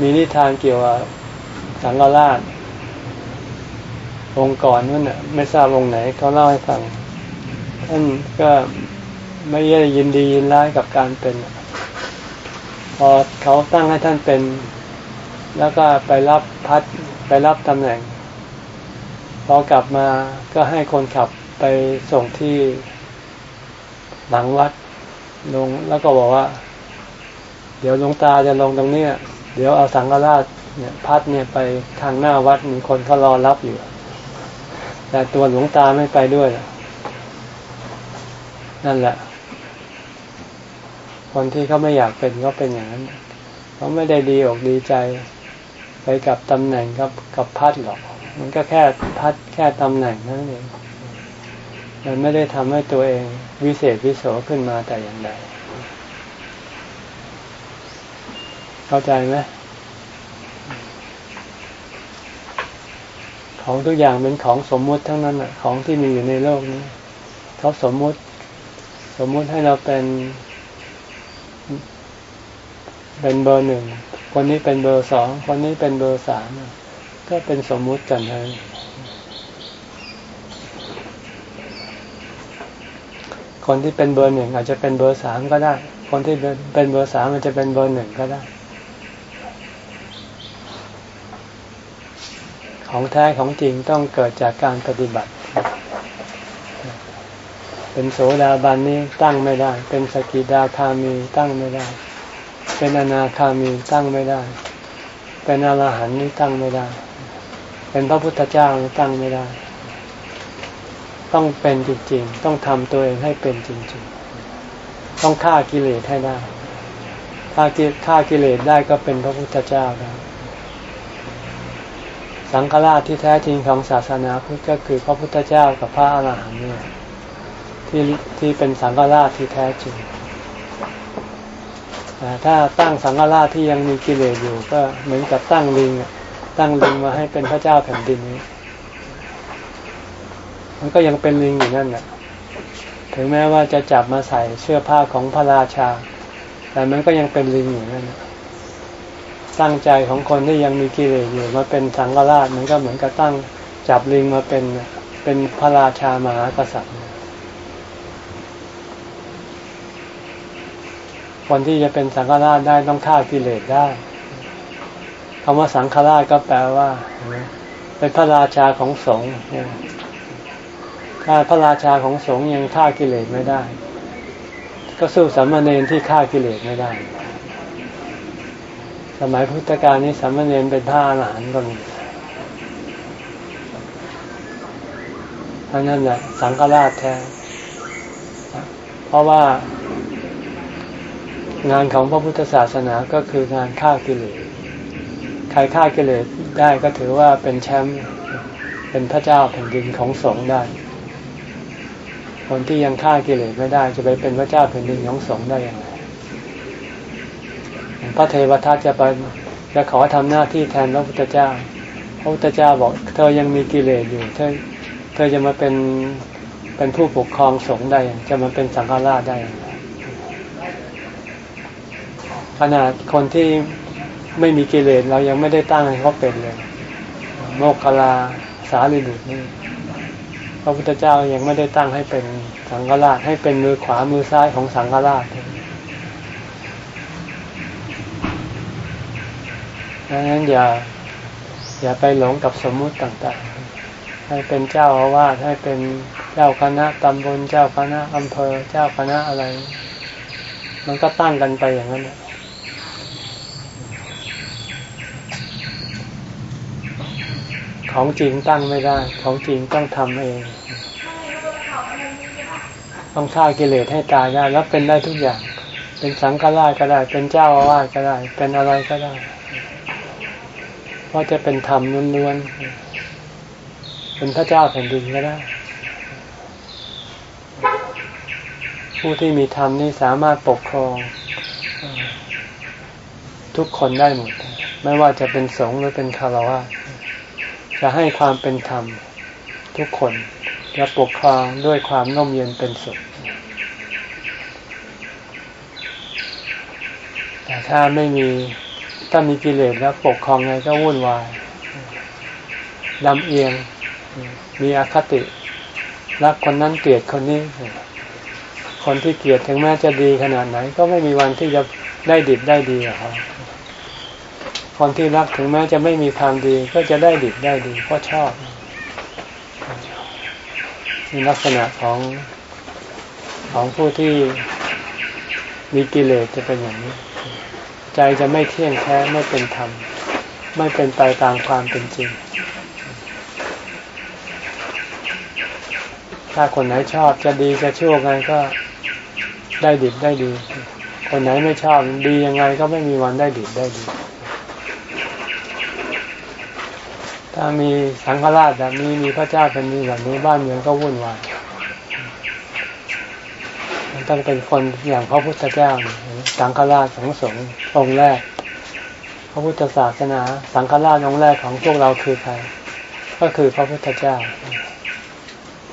มีนิทานเกี่ยวกับสังฆราชองค์ก่อนนั่นน่ะไม่ทราบองค์ไหนเขาเล่าให้ฟังท่านก็ไม่ได้ยินดียินร้ายกับการเป็น พอเขาตั้งให้ท่านเป็น แล้วก็ไปรับพัดไปรับตำแหน่ง พอกลับมาก็ให้คนขับไปส่งที่หลังวัดลงแล้วก็บอกว่า ดี๋ยวหลวงตาจะลงตรงนี้เดี๋ยวเอาสังฆราชเนี่ยพัดเนี่ยไปทางหน้าวัดมีคนเขารอรับอยู่ แต่ตัวหลวงตาไม่ไปด้วย นั่นแหละ คนที่เขาไม่อยากเป็นก็เป็นอย่างนั้นเขาไม่ได้ดีอกดีใจไปกับตำแหน่งกับกับพัดหรอก มันก็แค่พัดแค่ตำแหน่งนั่นเองมันไม่ได้ทำให้ตัวเองวิเศษวิโสขึ้นมาแต่อย่างใด เข้าใจไหมของทุกอย่างเป็นของสมมุติทั้งนั้นอะ ของที่มีอยู่ในโลกนี้เขาสมมุติ สมมุติให้เราเป็นเป็นเบอร์หนึ่งคนนี้เป็นเบอร์สองคนนี้เป็นเบอร์สามก็เป็นสมมุติกันเองคนที่เป็นเบอร์หนึ่งอาจจะเป็นเบอร์สามก็ได้ คนที่เป็นเบอร์สามอาจจะเป็นเบอร์หนึ่งก็ได้ ของแท้ของจริงต้องเกิดจากการปฏิบัติ เป็นโสดาบันนี้ตั้งไม่ได้ เป็นสกิดาคามีตั้งไม่ได้ เป็นอนาคามีตั้งไม่ได้ เป็นอรหันต์นี่ตั้งไม่ได้ เป็นพระพุทธเจ้านี่ตั้งไม่ได้ ต้องเป็นจริงๆ ต้องทำตัวเองให้เป็นจริงๆ ต้องฆ่ากิเลสให้ได้ ถ้าฆ่ากิเลสได้ก็เป็นพระพุทธเจ้าได้ สังฆราชที่แท้จริงของศาสนาพุทธก็คือพระพุทธเจ้ากับพระอาหารหันต์เนี่ยที่ที่เป็นสังฆราชที่แท้จริงแต่ถ้าตั้งสังฆราชที่ยังมีกิเลสอยู่ก็เหมือนกับตั้งลิงตั้งลิงมาให้เป็นพระเจ้าแผ่นดินนี้มันก็ยังเป็นลิงอยู่นั่นแหละถึงแม้ว่าจะจับมาใส่เสื้อผ้าของพระราชา แต่มันก็ยังเป็นลิงอยู่นั่นแหละ ตั้งใจของคนที่ยังมีกิเลสอยู่มาเป็นสังฆราชมันก็เหมือนกับตั้งจับลิงมาเป็นเป็นพระราชามหากษัตริย์ คนที่จะเป็นสังฆราชได้ต้องฆ่ากิเลสได้คำว่าสังฆราชก็แปลว่าเป็นพระราชาของสงฆ์ถ้าพระราชาของสงฆ์ยังฆ่ากิเลสไม่ได้ ก็สู้สามเณรที่ฆ่ากิเลสไม่ได้ สมัยพุทธกาลนี้สามเณรเป็นพระอรหันต์ก็มีเพราะนั่นแหละสังฆราชแท้ เพราะว่างานของพระพุทธศาสนาก็คืองานฆ่ากิเลส ใครฆ่ากิเลสได้ก็ถือว่าเป็นแชมป์ เป็นพระเจ้าแผ่นดินของสงฆ์ได้ คนที่ยังฆ่ากิเลสไม่ได้จะไปเป็นพระเจ้าแผ่นดินของสงฆ์ได้อย่างไร พระเทวทัตจะไปจะขอทำหน้าที่แทนพระพุทธเจ้า พระพุทธเจ้าบอก เธอยังมีกิเลสอยู่เธอเธอจะมาเป็นเป็นผู้ปกครองสงฆ์ได้ จะมาเป็นสังฆราชได้ ขนาดคนที่ไม่มีกิเลสเรายังไม่ได้ตั้งให้เขาเป็นเลย โมกขลาสารีบุตรนี่พระพุทธเจ้ายังไม่ได้ตั้งให้เป็นสังฆราชให้เป็นมือขวามือซ้ายของสังฆราช ดังนั้นอย่าอย่าไปหลงกับสมมุติต่างๆ ให้เป็นเจ้าอาวาสให้เป็นเจ้าคณะตำบลเจ้าคณะอำเภอ เจ้าคณะอะไร มันก็ตั้งกันไปอย่างนั้นแหละของจริงตั้งไม่ได้ ของจริงต้องทำเอง ต้องฆ่ากิเลสให้ตายได้ แล้วเป็นได้ทุกอย่าง เป็นสังฆราชก็ได้ เป็นเจ้าอาวาสก็ได้ เป็นอะไรก็ได้ ราะจะเป็นธรรมล้วนๆเป็นพระเจ้าแผ่นดินก็ได้ ผู้ที่มีธรรมนี่สามารถปกครองทุกคนได้หมด ไม่ว่าจะเป็นสงฆ์หรือเป็นคารวะจะให้ความเป็นธรรม ทุกคนจะปกครองด้วยความน่มเย็นเป็นสุขแต่ถ้าไม่มี ถ้ามีกิเลสแล้วปกครองไงก็วุ่นวายลำเอียง มีอคติ รักคนนั้นเกลียดคนนี้ คนที่เกลียดถึงแม้จะดีขนาดไหน ก็ไม่มีวันที่จะได้ดิบได้ดีกับเขาคนที่รักถึงแม้จะไม่มีความดี ก็จะได้ดิบได้ดีเพราะชอบมีลักษณะของของผู้ที่มีกิเลสจะเป็นอย่างนี้ ใจจะไม่เที่ยงแท้ไม่เป็นธรรม ไม่เป็นไปตามความเป็นจริง ถ้าคนไหนชอบจะดีจะชั่วไงก็ได้ดิบได้ดี คนไหนไม่ชอบดียังไงก็ไม่มีวันได้ดิบได้ดี ถ้ามีสังฆราชแบบนี้มีพระเจ้าเป็นนี้แบบนี้บ้านเมืองก็วุ่นวายต้องเป็นคนอย่างพระพุทธเจ้า สังฆราชของสงฆ์องค์แรก พระพุทธศาสนา สังฆราชองค์แรกของพวกเราคือใคร ก็คือพระพุทธเจ้า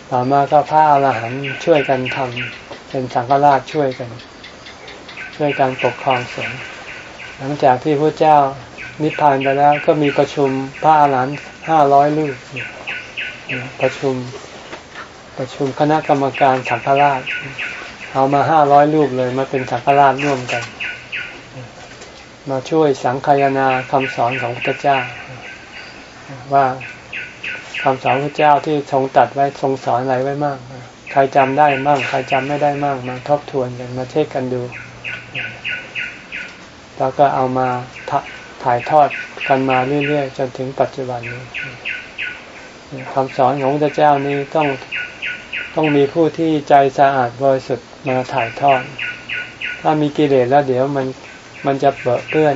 ต่อมาก็พระอรหันต์ช่วยกันทำเป็นสังฆราชช่วยกัน ช่วยกันปกครองสงฆ์หลังจากที่พระเจ้านิพพานไปแล้วก็มีประชุมพระอรหันต์ห้าร้อยลูกประชุมประชุมคณะกรรมการสังฆราช เอามาห้าร้อยลูกเลยมาเป็นสังฆราชร่วมกัน มาช่วยสังคายนาคำสอนของพระเจ้า ว่าคำสอนพระเจ้าที่ทรงตัดไว้ทรงสอนอะไรไว้มาก ใครจำได้มั่งใครจำไม่ได้มั่งมาทบทวนกันมาเทศกันดูแล้วก็เอามาถ่ายทอดกันมาเรื่อยๆจนถึงปัจจุบันนี้คำสอนของพระเจ้านี้ต้องต้องมีผู้ที่ใจสะอาดบริสุทธิ์ มาถ่ายทอด ถ้ามีกิเลสแล้วเดี๋ยวมันมันจะเปื้อเปื้อน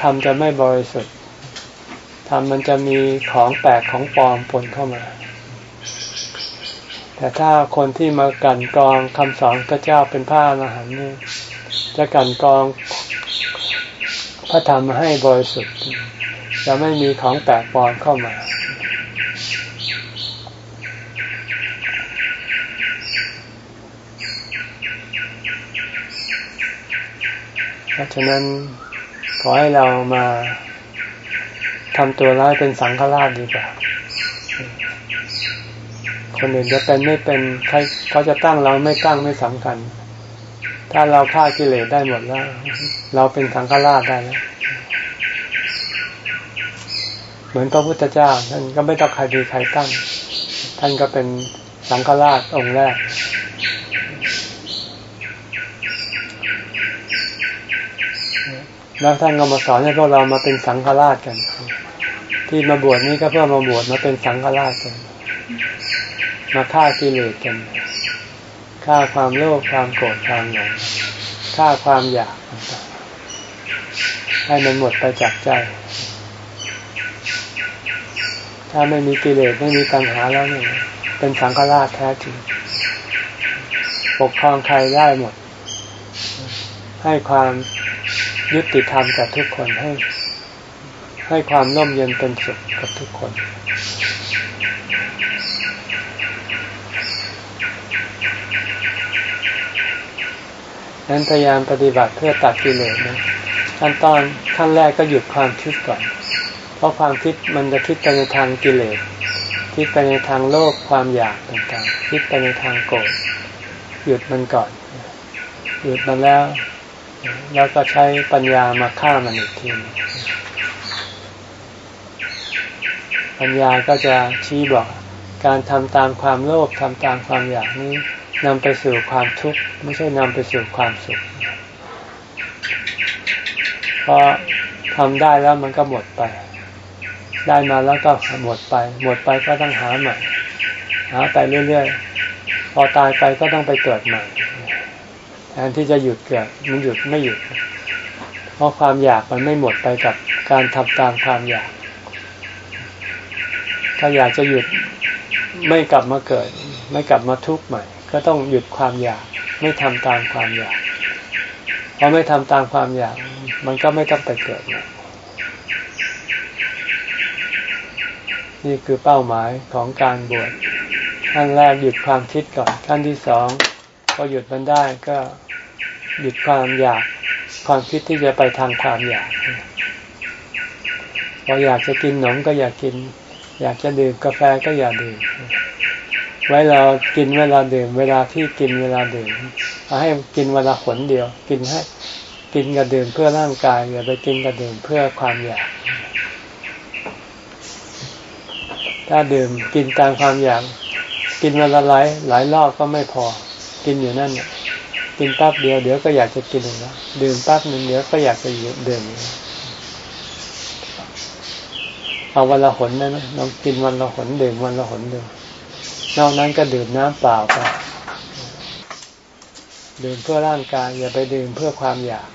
ทำจะไม่บริสุทธิ์ทำมันจะมีของแปลกของปลอมปนเข้ามา แต่ถ้าคนที่มากันกรองคำสอนพระเจ้าเป็นพระอรหันต์นี่จะกันกรองพระธรรมให้บริสุทธิ์ จะไม่มีของแปลกปลอมเข้ามา ราะฉะนั้นขอให้เรามาทำตัวร้ายเป็นสังฆราชดีกว่า คนอื่นจะเป็นไม่เป็นใครเขาจะตั้งเราไม่ตั้งไม่สำคัญ ถ้าเราฆ่ากิเลสได้หมดแล้ว เราเป็นสังฆราชได้แล้ว เหมือนพระพุทธเจ้าท่านก็ไม่ต้องใครดีใครตั้ง ท่านก็เป็นสังฆราชองค์แรก แล้วท่านก็มาสอนให้พวกเรามาเป็นสังฆราชกัน ที่มาบวชนี้ก็เพื่อมาบวชมาเป็นสังฆราชกัน มาฆ่ากิเลสกันฆ่าความโลภความโกรธความหลงฆ่าความอยากต่างๆให้มันหมดไปจากใจ ถ้าไม่มีกิเลสไม่มีปัญหาแล้วเนี่ยเป็นสังฆราชแท้จริงปกครองใครได้หมด ให้ความ ยุติธรรมกับทุกคนให้ให้ความร่มเย็นเป็นสุขกับทุกคน นั้นพยายามปฏิบัติเพื่อตัดกิเลสนะขั้นตอนขั้นแรกก็หยุดความคิดก่อน เพราะความคิดมันจะคิดไปในทางกิเลส คิดไปในทางโลภความอยากต่างๆ คิดไปในทางโกรธ หยุดมันก่อน หยุดมันแล้ว แล้วก็ใช้ปัญญามาฆ่ามันอีกทีปัญญาก็จะชี้บอกการทำตามความโลภทำตามความอยากนี้นำไปสู่ความทุกข์ไม่ใช่นำไปสู่ความสุขเพราะทำได้แล้วมันก็หมดไป ได้มาแล้วก็หมดไป หมดไปก็ต้องหาใหม่หาไปเรื่อยๆ พอตายไปก็ต้องไปเกิดใหม่ นที่จะหยุดเกิดมันหยุดไม่หยุด เพราะความอยากมันไม่หมดไปกับการทำตามความอยาก ถ้าอยากจะหยุดไม่กลับมาเกิด ไม่กลับมาทุกข์ใหม่ ก็ต้องหยุดความอยากไม่ทำตามความอยากพอไม่ทำตามความอยาก มันก็ไม่ต้องไปเกิดนี่คือเป้าหมายของการบวชขั้นแรกหยุดความคิดก่อนขั้นที่สอง พอหยุดมันได้ก็หยุดความอยากความคิดที่จะไปทางความอยากพออยากจะกินขนมก็อยากกิน อยากจะดื่มกาแฟก็อย่าดื่มไว้เรากินเวลาดื่ม เวลาที่กินเวลาดื่มเอาให้กินเวลาขนเดียว กินให้กินกับดื่มเพื่อร่างกายอย่าไปกินกับดื่มเพื่อความอยาก ถ้าดื่มกินตามความอยาก กินวันละหลายหลายรอบก็ไม่พอ กินอยู่นั่นเนี่ยกินแป๊บเดียวเดี๋ยวก็อยากจะกินอีกแล้วดื่มแป๊บหนึ่งเดี๋ยวก็อยากจะดื่มเอาวันละหนได้ไหมลองกินวันละหนดื่มวันละหนดูนอกนั้นก็ดื่มน้ำเปล่าไปดื่มเพื่อร่างกายอย่าไปดื่มเพื่อความอยาก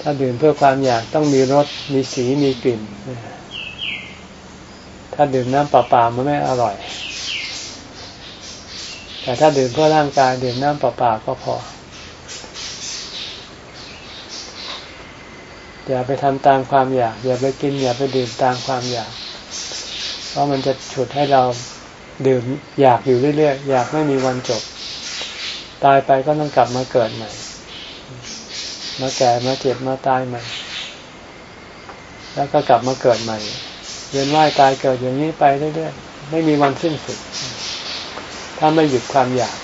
ถ้าดื่มเพื่อความอยากต้องมีรสมีสีมีกลิ่น ถ้าดื่มน้ำเปล่าๆมันไม่อร่อย แต่ถ้าดื่มเพื่อร่างกายดื่มน้ำเปล่าๆก็พอ อย่าไปทำตามความอยาก อย่าไปกิน อย่าไปดื่มตามความอยาก เพราะมันจะฉุดให้เราดื่มอยากอยู่เรื่อยๆ อยากไม่มีวันจบ ตายไปก็ต้องกลับมาเกิดใหม่ มาแก่มาเจ็บมาตายใหม่ แล้วก็กลับมาเกิดใหม่เวียนว่ายตายเกิดอย่างนี้ไปเรื่อยๆ ไม่มีวันสิ้นสุด ถ้าไม่หยุดความอยาก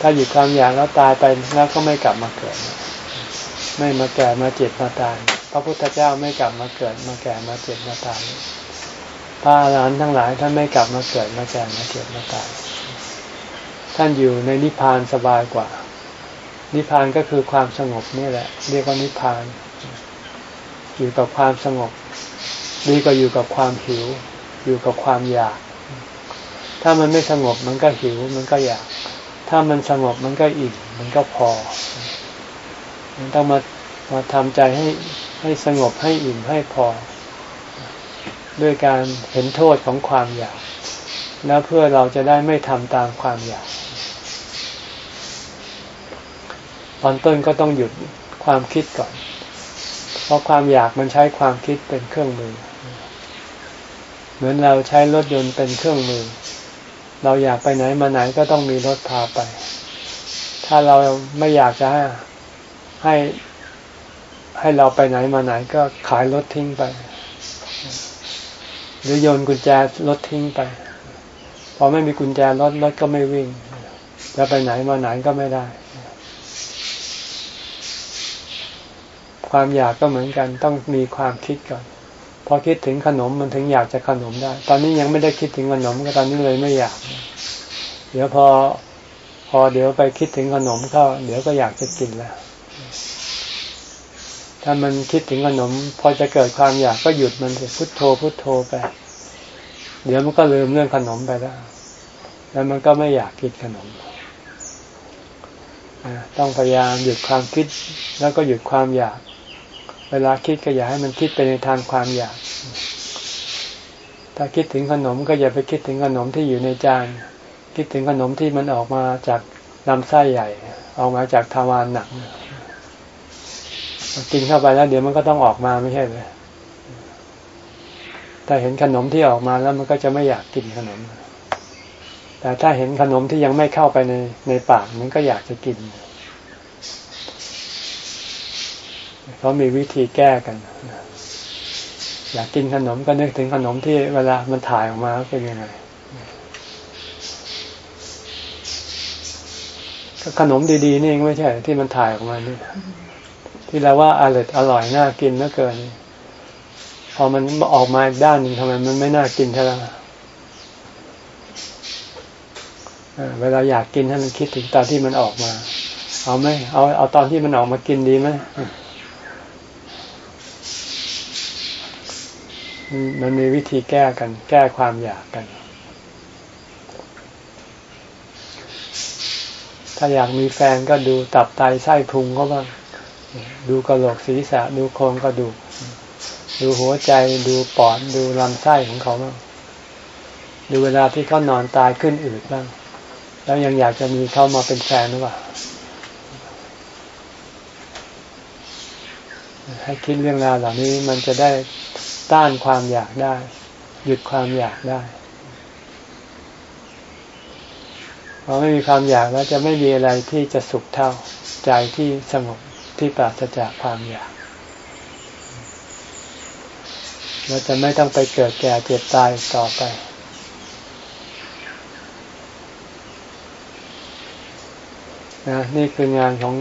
ถ้าหยุดความอยากแล้วตายไปแล้วก็ไม่กลับมาเกิด ไม่มาแก่มาเจ็บมาตาย พระพุทธเจ้าไม่กลับมาเกิด มาแก่มาเจ็บมาตายพระอรหันต์ทั้งหลายท่านไม่กลับมาเกิดมาแก่มาเกิดมาตาย ท่านอยู่ในนิพพานสบายกว่า นิพพานก็คือความสงบนี่แหละ เรียกว่านิพพาน อยู่กับความสงบดีกว่าอยู่กับความหิว อยู่กับความอยาก ถ้ามันไม่สงบมันก็หิวมันก็อยาก ถ้ามันสงบมันก็อิ่มมันก็พอ มันต้องมามาทำใจให้ให้สงบให้อิ่มให้พอ ด้วยการเห็นโทษของความอยาก แล้วเพื่อเราจะได้ไม่ทำตามความอยาก ตอนต้นก็ต้องหยุดความคิดก่อน เพราะความอยากมันใช้ความคิดเป็นเครื่องมือ เหมือนเราใช้รถยนต์เป็นเครื่องมือ เราอยากไปไหนมาไหนก็ต้องมีรถพาไป ถ้าเราไม่อยากจะให้ให้ให้เราไปไหนมาไหนก็ขายรถทิ้งไป หรือโยนกุญแจรถทิ้งไป พอไม่มีกุญแจรถรถก็ไม่วิ่ง จะไปไหนมาไหนก็ไม่ได้ ความอยากก็เหมือนกันต้องมีความคิดก่อน อคิดถึงขนมมันถึงอยากจะขนมได้ ตอนนี้ยังไม่ได้คิดถึงขนมก็ตอนนี้เลยไม่อยาก เดี๋ยวพอพอเดี๋ยวไปคิดถึงขนมก็เดี๋ยวก็อยากจะกินแล้ว ถ้ามันคิดถึงขนม พอจะเกิดความอยากก็หยุดมันสิพุทโธพุทโธไป เดี๋ยวมันก็ลืมเรื่องขนมไปแล้ว แล้วมันก็ไม่อยากกินขนม ต้องพยายามหยุดความคิดแล้วก็หยุดความอยาก เวลาคิดก็อย่าให้มันคิดไปในทางความอยาก ถ้าคิดถึงขนมก็อย่าไปคิดถึงขนมที่อยู่ในจาน คิดถึงขนมที่มันออกมาจากลำไส้ใหญ่ ออกมาจากทวารหนัก กินเข้าไปแล้ว เดี๋ยวมันก็ต้องออกมาไม่ใช่เลยแต่เห็นขนมที่ออกมาแล้วมันก็จะไม่อยากกินขนม แต่ถ้าเห็นขนมที่ยังไม่เข้าไปในในปากมันก็อยากจะกินเเขามีวิธีแก้กัน อยากกินขนมก็นึกถึงขนมที่เวลามันถ่ายออกมาเป็นยังไงขนมดีๆนี่เองไม่ใช่ ที่มันถ่ายออกมานี่ที่เราว่าอร่อยอร่อยน่ากินเหลือเกิน พอมันออกมาอีกด้านหนึ่งทำไมมันไม่น่ากินเท่าไหร่เวลาอยากกินให้มันคิดถึงตอนที่มันออกมา เอาไหมเอาเอาตอนที่มันออกมากินดีไหม มันมีวิธีแก้กัน แก้ความอยากกัน ถ้าอยากมีแฟนก็ดูตับไตไส้พุงเขาบ้างดูกระโหลกศีรษะ ดูโครงกระดูก ดูหัวใจดูปอดดูลำไส้ของเขาบ้างดูเวลาที่เขานอนตายขึ้นอืดบ้าง แล้วยังอยากจะมีเขามาเป็นแฟนหรือเปล่าให้คิดเรื่องราวเหล่านี้มันจะได้ ต้านความอยากได้ หยุดความอยากได้พอไม่มีความอยากแล้วจะไม่มีอะไรที่จะสุขเท่าใจที่สงบที่ปราศจากความอยากเราจะไม่ต้องไปเกิดแก่เจ็บตายต่อไป นะนี่คืองานของ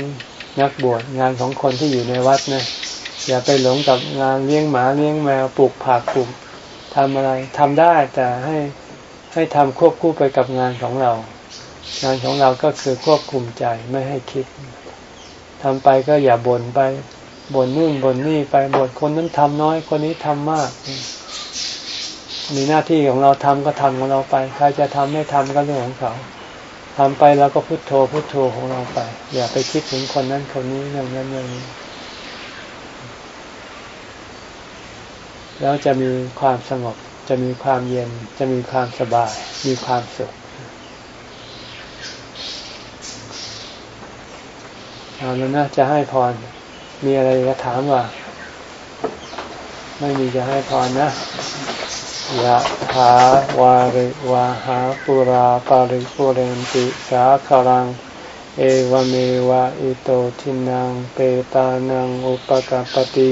นักบวชงานของคนที่อยู่ในวัดนะ อย่าไปหลงกับงานเลี้ยงหมาเลี้ยงแมวปลูกผักปลูกทำอะไรทำได้แต่ให้ให้ทำควบคู่ไปกับงานของเรา งานของเราก็คือควบคุมใจไม่ให้คิดทำไปก็อย่าบ่นไปบ่นนู่นบ่นนี่ไปบ่นคนนั้นทำน้อยคนนี้ทำมาก มีหน้าที่ของเราทำก็ทำของเราไป ใครจะทำไม่ทำก็เรื่องของเขาทำไปแล้วก็พุโทโธพุโทโธของเราไป อย่าไปคิดถึงคนนั้นคนนี้อย่างนั้นอย่างนี้ แล้วจะมีความสงบ จะมีความเย็น จะมีความสบาย มีความสุขเอาแล้วนะจะให้พร มีอะไรจะถามว่า ไม่มีจะให้พรนะยะถาวาริวาหาปุราปาริปุเรนติสาคารัง เอวเมวะอิโตทินังเปตานังอุปกปติ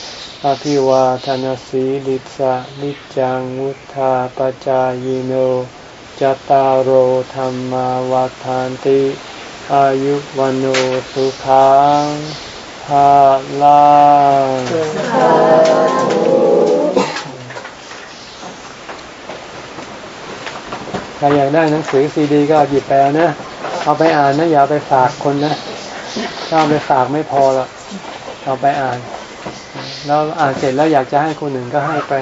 อภิวาทนสีลิสะนิจังวุธาปจายโนจตารโหธรรมวาทานติ อายุวันโอสุขังภาลังใครอยากได้หนังสือซีดีก็หยิบไปนะ เอาไปอ่านนะ อย่าไปฝากคนนะ ถ้าเอาไปฝากไม่พอละเอาไปอ่าน แล้วอ่านเสร็จแล้วอยากจะให้คนหนึ่งก็ให้ไป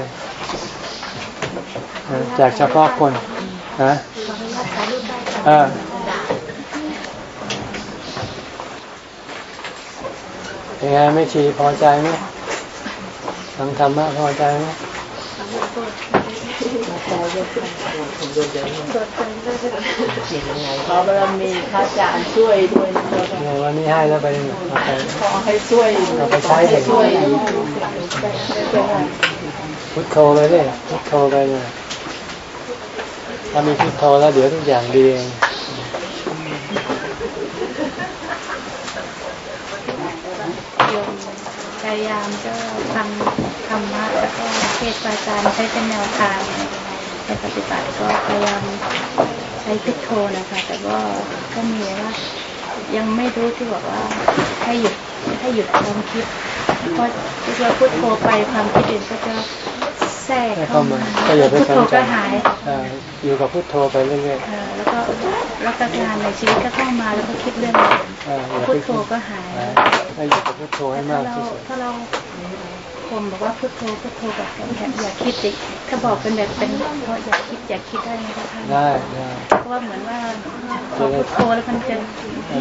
แจกเฉพาะคนนะเออยังไงไม่ชีพอใจไหมทำธรรมะพอใจไหม ขอบารมีพระอาจารย์ช่วยด้วยนะวันนี้ให้แล้วไปขอให้ช่วยเอาไปใช้เด็กพุทโธเลยเนี่ยพุทโธเลยเนี่ยถ้ามีพุทโธแล้วเดี๋ยวทุกอย่างดีเองได้ยายามก็ฟังธรรมะแล้วก็เทศอาจารย์ใช้เป็นแนวทาง ในปฏิบัติก็พยายามใช้พุทโธนะคะ แต่ก็ก็มีว่ายังไม่รู้ที่บอกว่าให้หยุดให้หยุดความคิดเพราะเราพุทโธไปความคิดอื่นก็จะแทรกให้เข้าเข้ามามาก็อย่าไปพุทสโธนใจก็หายอ่าอยู่กับพุทโธไปเรื่อยเอ่อแล้วก็แล้วก็งานในชีวิตก็เข้ามาแล้วก็คิดเรื่องอื่นๆอ่าอย่าพุไปทโธก็หายอ่าให้อยู่กับพุทโธให้มากถ้าเราที่สุดถ้าเรา คมบอกว่าพุทโธพุทโธแบบอย่าอย่าคิดดิถ้าบอกเป็นแบบเป็นเพราะอย่าคิดอย่าคิดได้ไหมคะท่านได้ได้เพราะว่าเหมือนว่าพอพุทโธแล้วมันจะ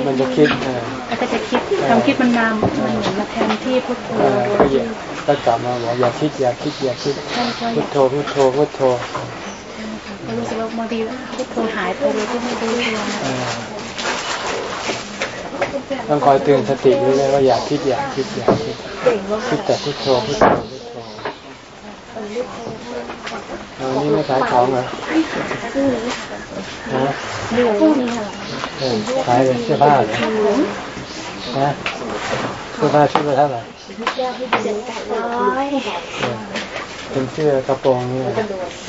มันจะคิดอ่าแล้วก็จะคิดความคิดมันมามันเหมือนมาแทนที่พุทโธเออโดก็ยอย่าที่ก็กลับมาบอกอย่าคิดอย่าคิดอย่าคิดใช่ใช่พุทโธพุทโธพุทโธก็รู้สึกว่าบางทีพุทโธหายไปโดยที่ไม่รู้ตัวนะเออ ต้องคอยเตือนสติเรื่อยๆว่าอย่าคิดอย่าคิดอย่าคิดคิดแต่พุทโธพุทโธพุทโธเอาวันนี้ไม่ขายของเหรอฮะเออขายเสื้อผ้าเหรอฮะเสื้อผ้าชุดละเท่าไหร่เออเป็นเสื้อกระโปรงนี่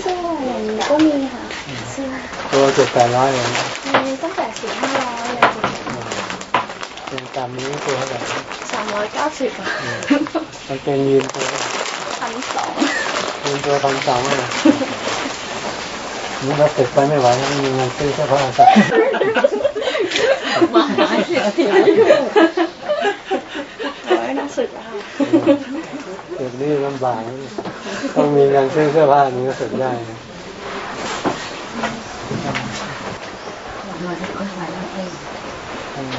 เสื้ออย่างนี้ก็มีค่ะเสื้อตัวเจ็ดแปดร้อยเลยนะมีตั้งแต่สี่ห้าร้อย เลยเป็นตามนี้ตัวเท่าไหร่สามร้อยเก้าสิบอะมันเป็นยีนตัวพันสองยีนตัวพันสองเลยนี่เราติดไปไม่ไหวแล้วไม่มีเงินซื้อเสื้อผ้าใส่มาหาเสียทีร้อยน่าสึกอะเด็กนี่ลำบากนะต้องมีเงินซื้อเสื้อผ้านี้ก็สุดได้นะ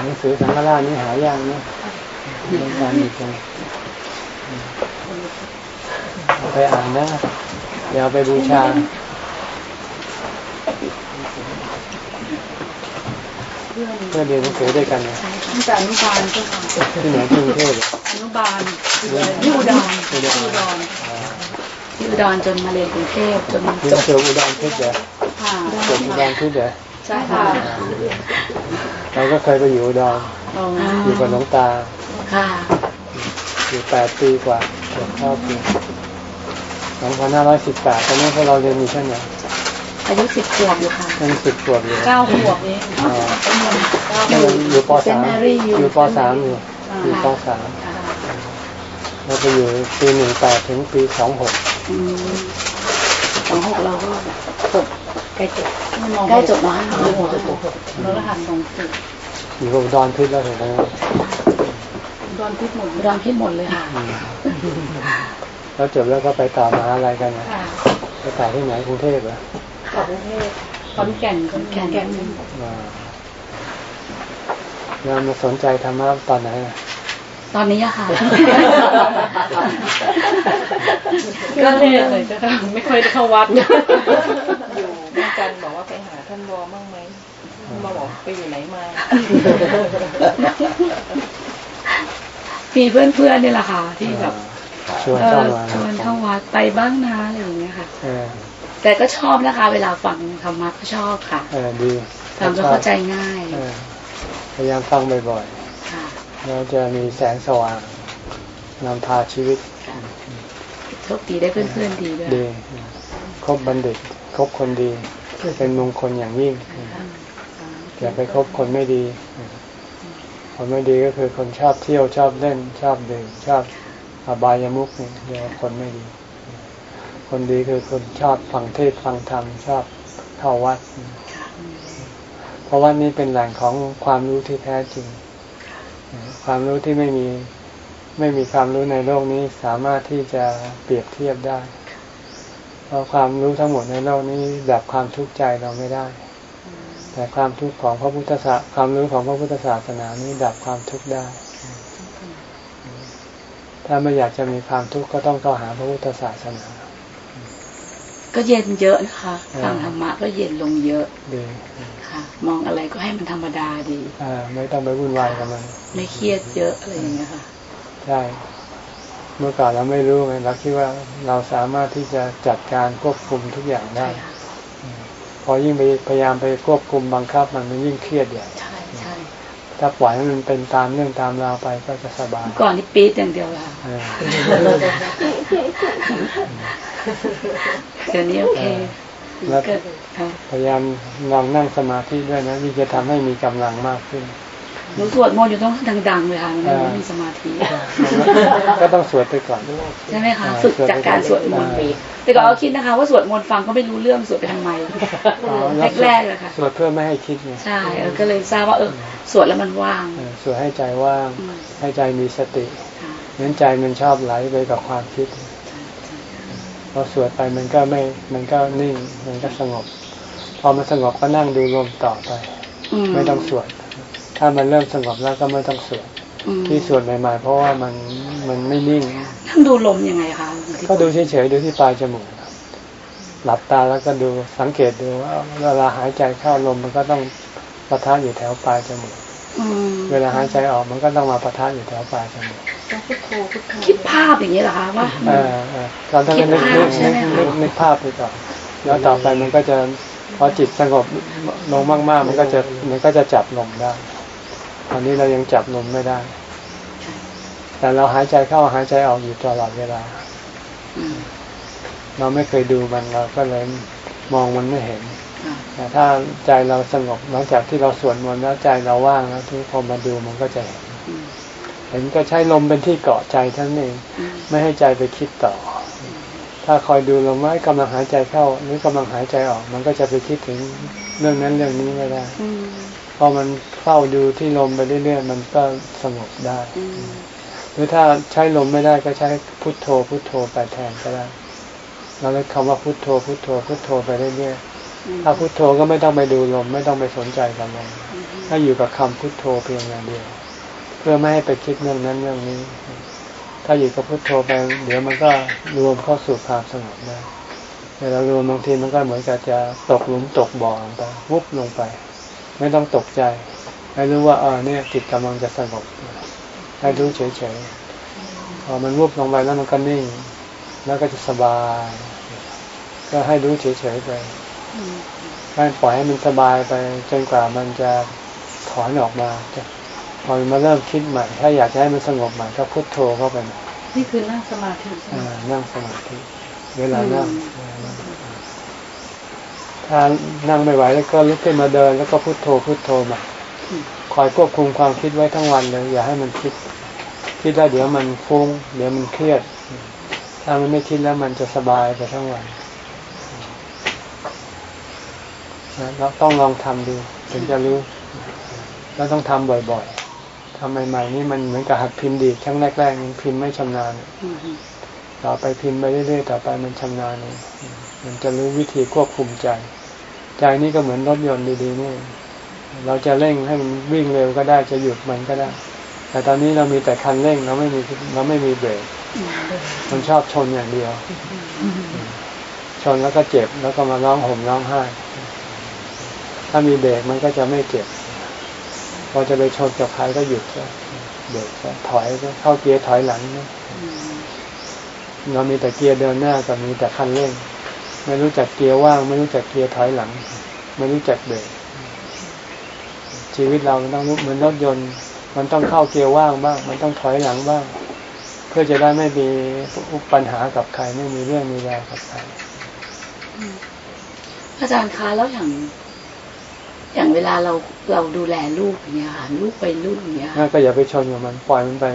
หนังสือสังฆราชนี่หายากนะในการมีจริงเอาไปอ่านนะเดี๋ยวเอาไปบูชาเพื่อเรียนหนังสือด้วยกันนะตั้งแต่อนุบาลก็ค่ะที่ไหนที่กรุงเทพเหรออนุบาลที่อุดรอุดรที่อุดรที่อุดรจนมาเรียนกรุงเทพจนเรียจนบเสืออุดรพิษเหรอค่ะเสืออุดรพิษเหรอใช่ค่ะ เราก็เคยไปอยู่อุดรอ๋ออยู่กับหลวงตาค่ะอยู่แปดปีกว่าเกือบเก้าปีสองพันห้าร้อยสิบแปดตอนนี้พวกเราเรียนอยู่ชั้นไหนอายุสิบขวบอยู่ค่ะยังสิบขวบอยู่เก้าขวบนี้อ๋อออยู่ยู่อยู่ปเซนสามต์แมรี่อยู่อยู่ปสามอยู่อยู่ปสามเราไปอยู่ปีหนึ่งแปดถึงปีสองหกอืมสองหกเราก็จบใกล้จบใกล้จบนะไม่มองจะตกเรหันตรงจุดอยู่กับอุดรพิษแล้วถึงนั้นดอนพิษหมดดอนพิษหมดเลยค่ะแล้วจบแล้วก็ไปต่อมาอะไรกันนะค่ะไปต่อที่ไหนกรุงเทพเหรอกลับกรุงเทพขอนแก่นขอนแก่นแก่นแล้วมาสนใจธรรมะตอนไหนอะ ตอนนี้อะค่ะ ก็เลยเลยก็ไม่ค่อยได้เข้าวัด อยู่แม่จันบอกว่าไปหาท่านวอมั่งไหมท่านวอบอกไปอยู่ไหนมา มีเพื่อนๆนี่แหละค่ะ ที่แบบชวนเอเข้าอมาชวนเข้าวัดไปบ้างนะอะไรอย่างเงี้ยค่ะเออแต่ก็ชอบนะคะ เวลาฟังธรรมะก็ชอบค่ะเออดีฟังแล้วเข้าใจง่ายเออพยายามฟังบ่อยค่ะๆ แล้วจะมีแสงสว่างนำพาชีวิตค่ะโชคดีได้เพื่อนๆดีด้วยดีคบบัณฑิตคบคนดี เป็นมงคลอย่างยิ่งอย่าไปคบคนไม่ดี คนไม่ดีก็คือคนชอบเที่ยวชอบเล่นชอบดื่มชอบอบายามุขเนี่ยเรียกว่าคนไม่ดี คนดีคือคนชอบฟังเทศน์ฟังธรรมชอบเข้าวัด เพราะว่านี้เป็นแหล่งของความรู้ที่แท้จริง ความรู้ที่ไม่มีไม่มีความรู้ในโลกนี้สามารถที่จะเปรียบเทียบได้ เพราะความรู้ทั้งหมดในโลกนี้ดับความทุกข์ใจเราไม่ได้ แต่ความทุกข์ของพระพุทธศาสความรู้ของพระพุทธศาสนานี้ดับความทุกข์ได้ ถ้าไม่อยากจะมีความทุกข์ก็ต้องเข้าหาพระพุทธศาสนา ก็เย็นเยอะนะคะอ่าฟังธรรมะก็เย็นลงเยอะดี ค่ะ มองอะไรก็ให้มันธรรมดาดีอ่าไม่ต้องไปวุ่นวายกับมัน ไม่เครียดเยอะอะไรอย่างเงี้ยค่ะ ใช่ เมื่อก่อนเราไม่รู้ไงเราคิดว่าเราสามารถที่จะจัดการควบคุมทุกอย่างได้ใช่ค่ะพอยิ่งไปพยายามไปควบคุมบังคับ มันมันยิ่งเครียดใหญ่ใช่ใช่พถ้าปล่อยให้มันเป็นตามเรื่องตามราวไปก็จะสบาย ก่อนนี่ปี๊ดอย่างเดียวละเออเดี๋ยวนี้โอเค แล้วก็ค่ะพยายามลองนั่งสมาธิด้วยนะนี่จะทำให้มีกำลังมากขึ้นหนูสวดมนต์อยู่ต้องดังๆเลยค่ะมันไม่มีสมาธิ ก็ต้องสวดไปก่อนใช่ไหมคะอ่าฝึกจากการสวดมนต์อ่าแต่ก็เอาคิดนะคะ ว่าสวดมนต์ฟังก็ไม่รู้เรื่องสวดไปทำไมอ๋อล้วแรกๆเลยค่ะสวดเพื่อไม่ให้คิดไงใช่เออก็เลยทราบว่าเออสวดแล้วมันว่างเออสวดให้ใจว่างอืมให้ใจมีสติค่ะนั้นใจมันชอบไหลไปกับความคิด พอสวดไปมันก็ไม่ มันก็นิ่ง มันก็สงบ พอมันสงบก็นั่งดูลมต่อไป ไม่ต้องสวด ถ้ามันเริ่มสงบแล้วก็ไม่ต้องสวดอืมที่สวดใหม่ๆเพราะว่ามัน มันไม่นิ่งท่านดูลมยังไงคะ ก็ดูเฉยๆ ดูที่ปลายจมูก หลับตาแล้วก็ดู สังเกตดูว่าเวลาหายใจเข้าลมมันก็ต้องปะทะอยู่แถวปลายจมูกอืมเวลาหายใจออกมันก็ต้องมาปะทะอยู่แถวปลายจมูก คิดภาพอย่างนี้เหรอคะว่าเออเออเราต้องนึกคินึดกภาพใช่นึกไหมคะนึกนึกภาพไปก่อนแล้วต่อไปมันก็จะพอจิตสงบลงมากๆ มันก็จะมันก็จะจับลมได้ ตอนนี้เรายังจับลมไม่ได้ แต่เราหายใจเข้าหายใจออกอยู่ตลอดเวลาอืมเราไม่เคยดูมันเราก็เลยมองมันไม่เห็นค่ะแต่ถ้าใจเราสงบหลังจากที่เราสวดมนต์แล้วใจเราว่างแล้วที่พอมาดูมันก็จะเห็นอืม เห็นก็ใช้ลมเป็นที่เกาะใจเท่านั้นเองอืมไม่ให้ใจไปคิดต่อ ถ้าคอยดูลมว่ากำลังหายใจเข้าหรือกำลังหายใจออก มันก็จะไปคิดถึงเรื่องนั้นเรื่องนี้ไม่ได้อืมพอมันเฝ้าดูที่ลมไปเรื่อยๆมันก็สงบได้อืมหรือถ้าใช้ลมไม่ได้ก็ใช้พุทโธพุทโธไปแทนก็ได้เราเลยคำว่าพุทโธพุทโธพุทโธไปเรื่อยๆถ้าพุทโธก็ไม่ต้องไปดูลมไม่ต้องไปสนใจกับลมถ้าอยู่กับคำพุทโธเพียงอย่างเดียว เพื่อไม่ให้ไปคิดเรื่องนั้นเรื่องนี้ ถ้าอยู่กับพุทโธไปเดี๋ยวมันก็รวมเข้าสู่ความสงบได้เวลารวมบางทีมันก็เหมือนกับจะตกหลุมตกบ่อลงไปวุบลงไป ไม่ต้องตกใจ ให้รู้ว่าเออเนี่ยจิตกำลังจะสงบให้รู้เฉยๆพอมันวุบลงไปแล้วมันก็นิ่ง แล้วก็จะสบาย ก็ให้รู้เฉยๆไปอืมให้ปล่อยให้มันสบายไปจนกว่ามันจะถอนออกมาจะ พอมันมาเริ่มคิดใหม่ ถ้าอยากจะให้มันสงบใหม่ก็พุทโธเข้าไปใหม่นี่คือนั่งสมาธิใช่ไหมอ่านั่งสมาธิ เวลานั่งถ้านั่งไม่ไหวแล้วก็ลุกขึ้นมาเดิน แล้วก็พุทโธพุทโธใหม่คอยควบคุมความคิดไว้ทั้งวันเลย อย่าให้มันคิด คิดแล้วเดี๋ยวมันฟุ้งเดี๋ยวมันเครียด ถ้ามันไม่คิดแล้วมันจะสบายไปทั้งวันนะเราต้องลองทำดู ถึงจะรู้ แล้วต้องทำบ่อยๆ ทำใหม่ๆนี่มันเหมือนกับหัดพิมพ์ดีครั้งแรกๆมันพิมพ์ไม่ชำนาญต่อไปพิมพ์ไปเรื่อยๆต่อไปมันชำนาญเองมันจะรู้วิธีควบคุมใจ ใจนี่ก็เหมือนรถยนต์ดีๆนี่เราจะเร่งให้มันวิ่งเร็วก็ได้จะหยุดมันก็ได้ แต่ตอนนี้เรามีแต่คันเร่งเราไม่มีเราไม่มีเบรกมันชอบชนอย่างเดียว ชนแล้วก็เจ็บแล้วก็มาร้องห่มร้องไห้ถ้ามีเบรกมันก็จะไม่เจ็บ พอจะไปชนกับใครก็หยุดซะเบรกซะถอยซะเข้าเกียร์ถอยหลังนะเรามีแต่เกียร์เดินหน้ากับมีแต่คันเร่ง ไม่รู้จักเกียร์ว่าง ไม่รู้จักเกียร์ถอยหลัง ไม่รู้จักเบรกชีวิตเรามันต้องรู้เหมือนรถยนต์ มันต้องเข้าเกียร์ว่างบ้าง มันต้องถอยหลังบ้าง เพื่อจะได้ไม่มีปัญหากับใครไม่มีเรื่องมีราวกับใครอาจารย์คะแล้วอย่าง อย่างเวลาเราเราดูแลลูกอย่างเงี้ยค่ะลูกไปลูกอย่างเงี้ยงั้นก็อย่าไปชนกับมันปล่อยมันไป